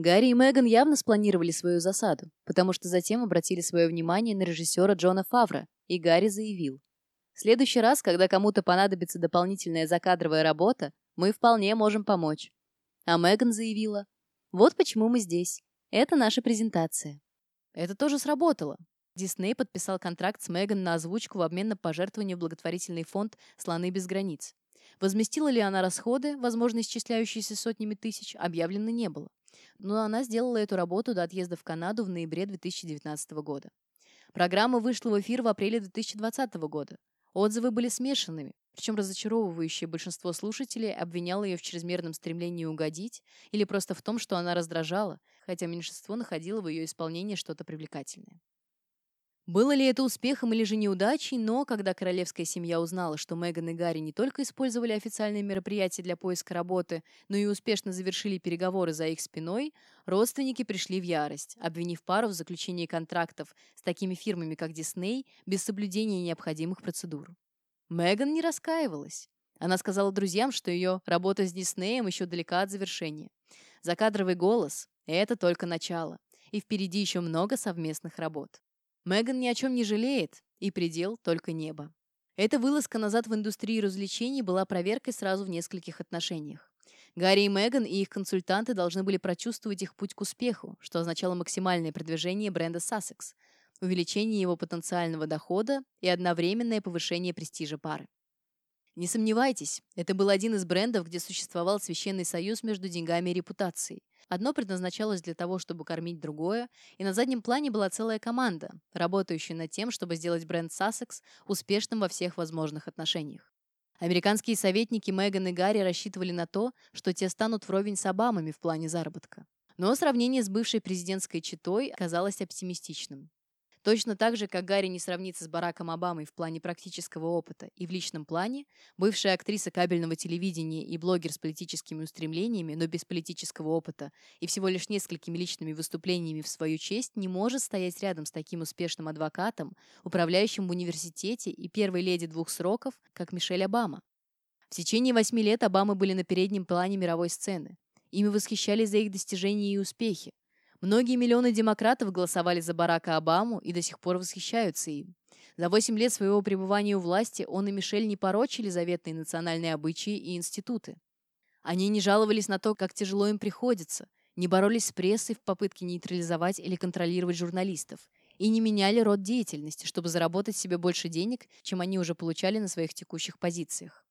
Гарри и Меган явно спланировали свою засаду, потому что затем обратили свое внимание на режиссера Джона Фавра, и Гарри заявил, «В следующий раз, когда кому-то понадобится дополнительная закадровая работа, мы вполне можем помочь». А Меган заявила, «Вот почему мы здесь. Это наша презентация». Это тоже сработало. Дисней подписал контракт с Меган на озвучку в обмен на пожертвование в благотворительный фонд «Слоны без границ». Возместила ли она расходы, возможно, исчисляющиеся сотнями тысяч, объявлено не было. Но она сделала эту работу до отъезда в Канаду в ноябре 2019 года. Программа вышла в эфир в апреле 2020 года. Отзывы были смешанными, причем разочаровывающее большинство слушателей обвиняло ее в чрезмерном стремлении угодить или просто в том, что она раздражала, хотя меньшинство находило в ее исполнении что-то привлекательное. Было ли это успехом или же неудачей, но когда королевская семья узнала, что Меган и Гарри не только использовали официальные мероприятия для поиска работы, но и успешно завершили переговоры за их спиной, родственники пришли в ярость, обвинив пару в заключении контрактов с такими фирмами, как Дисней, без соблюдения необходимых процедур. Меган не раскаивалась. Она сказала друзьям, что ее работа с Диснеем еще далека от завершения. Закадровый голос – это только начало, и впереди еще много совместных работ. Меган ни о чем не жалеет, и предел только небо. Эта вылазка назад в индустрию развлечений была проверкой сразу в нескольких отношениях. Гарри и Меган и их консультанты должны были прочувствовать их путь к успеху, что означало максимальное продвижение бренда Sussex, увеличение его потенциального дохода и одновременное повышение престижа пары. Не сомневайтесь, это был один из брендов, где существовал священный союз между деньгами и репутацией. Одно предназначалось для того, чтобы кормить другое, и на заднем плане была целая команда, работающая над тем, чтобы сделать бренд Sussex успешным во всех возможных отношениях. Американские советники Меган и Гарри рассчитывали на то, что те станут вровень с Обамами в плане заработка. Но сравнение с бывшей президентской читой оказалось оптимистичным. Точно так же, как Гарри не сравнится с Бараком Обамой в плане практического опыта и в личном плане, бывшая актриса кабельного телевидения и блогер с политическими устремлениями, но без политического опыта и всего лишь несколькими личными выступлениями в свою честь не может стоять рядом с таким успешным адвокатом, управляющим в университете и первой леди двух сроков, как Мишель Обама. В течение восьми лет Обамы были на переднем плане мировой сцены. Ими восхищались за их достижения и успехи. Многие миллионы демократов голосовали за Барака Обаму и до сих пор восхищаются им. За 8 лет своего пребывания у власти он и Мишель не порочили заветные национальные обычаи и институты. Они не жаловались на то, как тяжело им приходится, не боролись с прессой в попытке нейтрализовать или контролировать журналистов и не меняли род деятельности, чтобы заработать себе больше денег, чем они уже получали на своих текущих позициях.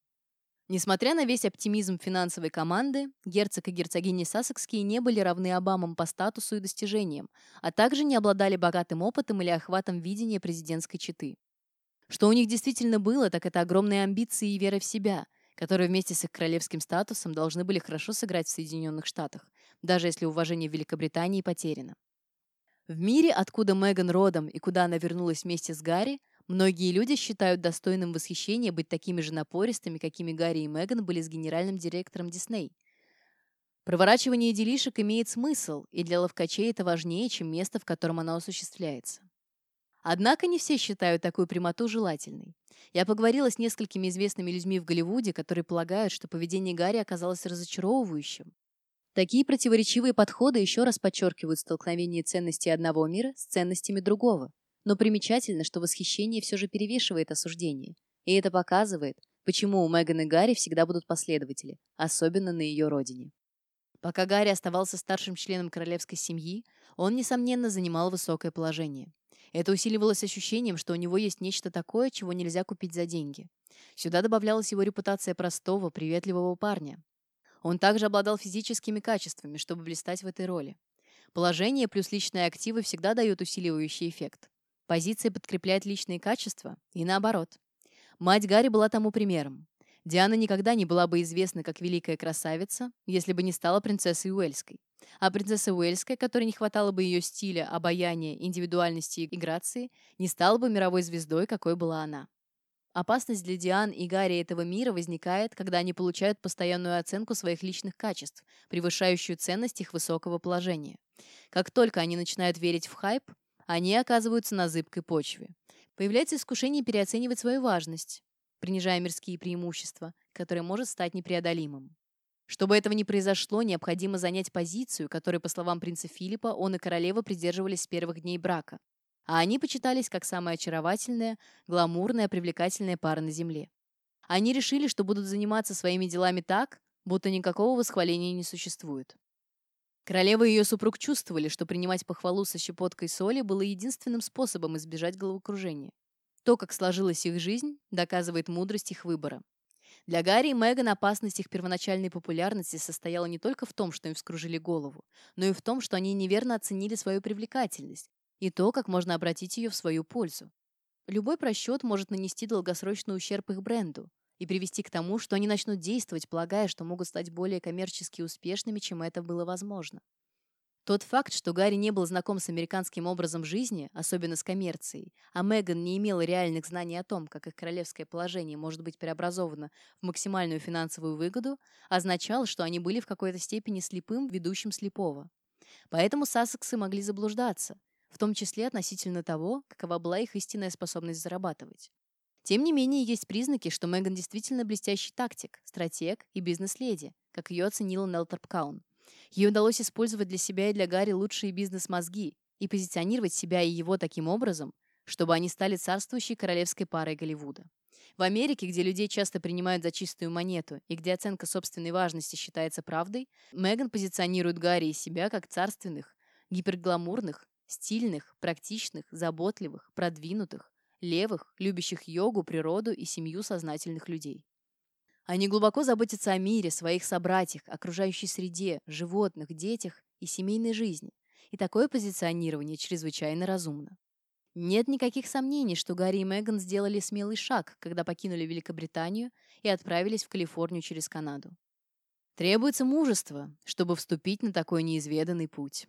Несмотря на весь оптимизм финансовой команды, герцог и герцогини Сассекские не были равны Обамам по статусу и достижениям, а также не обладали богатым опытом или охватом видения президентской четы. Что у них действительно было, так это огромные амбиции и вера в себя, которые вместе с их королевским статусом должны были хорошо сыграть в Соединенных Штатах, даже если уважение в Великобритании потеряно. В мире, откуда Меган родом и куда она вернулась вместе с Гарри, Многие люди считают достойным восхищения быть такими же напористыми, какими Гарри и Меган были с генеральным директором Дисней. Проворачивание делишек имеет смысл, и для ловкачей это важнее, чем место, в котором оно осуществляется. Однако не все считают такую прямоту желательной. Я поговорила с несколькими известными людьми в Голливуде, которые полагают, что поведение Гарри оказалось разочаровывающим. Такие противоречивые подходы еще раз подчеркивают столкновение ценностей одного мира с ценностями другого. Но примечательно, что восхищение все же перевешивает осуждение. И это показывает, почему у Меган и Гарри всегда будут последователи, особенно на ее родине. Пока Гарри оставался старшим членом королевской семьи, он, несомненно, занимал высокое положение. Это усиливалось ощущением, что у него есть нечто такое, чего нельзя купить за деньги. Сюда добавлялась его репутация простого, приветливого парня. Он также обладал физическими качествами, чтобы блистать в этой роли. Положение плюс личные активы всегда дают усиливающий эффект. Позиция подкрепляет личные качества и наоборот. Мать Гарри была тому примером. Диана никогда не была бы известна как великая красавица, если бы не стала принцессой Уэльской. А принцесса Уэльская, которой не хватало бы ее стиля, обаяния, индивидуальности и грации, не стала бы мировой звездой, какой была она. Опасность для Диан и Гарри этого мира возникает, когда они получают постоянную оценку своих личных качеств, превышающую ценность их высокого положения. Как только они начинают верить в хайп, они оказываются на зыбкой почве. Появляется искушение переоценивать свою важность, принижая мирские преимущества, которое может стать непреодолимым. Чтобы этого не произошло, необходимо занять позицию, которой, по словам принца Филиппа, он и королева придерживались с первых дней брака а они почитались как самая очаровательная, гламурная, привлекательная пара на Земле. Они решили, что будут заниматься своими делами так, будто никакого восхваления не существует. Королева и ее супруг чувствовали, что принимать похвалу со щепоткой соли было единственным способом избежать головокружения. То, как сложилась их жизнь, доказывает мудрость их выбора. Для Гарри и Меган опасность их первоначальной популярности состояла не только в том, что им вскружили голову, но и в том, что они неверно оценили свою привлекательность, и то, как можно обратить ее в свою пользу. Любой просчет может нанести долгосрочный ущерб их бренду и привести к тому, что они начнут действовать, полагая, что могут стать более коммерчески успешными, чем это было возможно. Тот факт, что Гарри не был знаком с американским образом жизни, особенно с коммерцией, а Меган не имела реальных знаний о том, как их королевское положение может быть преобразовано в максимальную финансовую выгоду, означал, что они были в какой-то степени слепым, ведущим слепого. Поэтому Сассексы могли заблуждаться, в том числе относительно того, какова была их истинная способность зарабатывать. Тем не менее, есть признаки, что Меган действительно блестящий тактик, стратег и бизнес-леди, как ее оценила Нелторп Каун. Ей удалось использовать для себя и для Гарри лучшие бизнес-мозги и позиционировать себя и его таким образом, чтобы они стали царствующей королевской парой Голливуда. В Америке, где людей часто принимают за чистую монету и где оценка собственной важности считается правдой, Меган позиционирует Гарри и себя как царственных, гипергламурных, Стильных, практичных, заботливых, продвинутых, левых, любящих йогу, природу и семью сознательных людей. Они глубоко заботятся о мире, своих собратьях, окружающей среде, животных, детях и семейной жизни. И такое позиционирование чрезвычайно разумно. Нет никаких сомнений, что Гарри и Меган сделали смелый шаг, когда покинули Великобританию и отправились в Калифорнию через Канаду. Требуется мужество, чтобы вступить на такой неизведанный путь.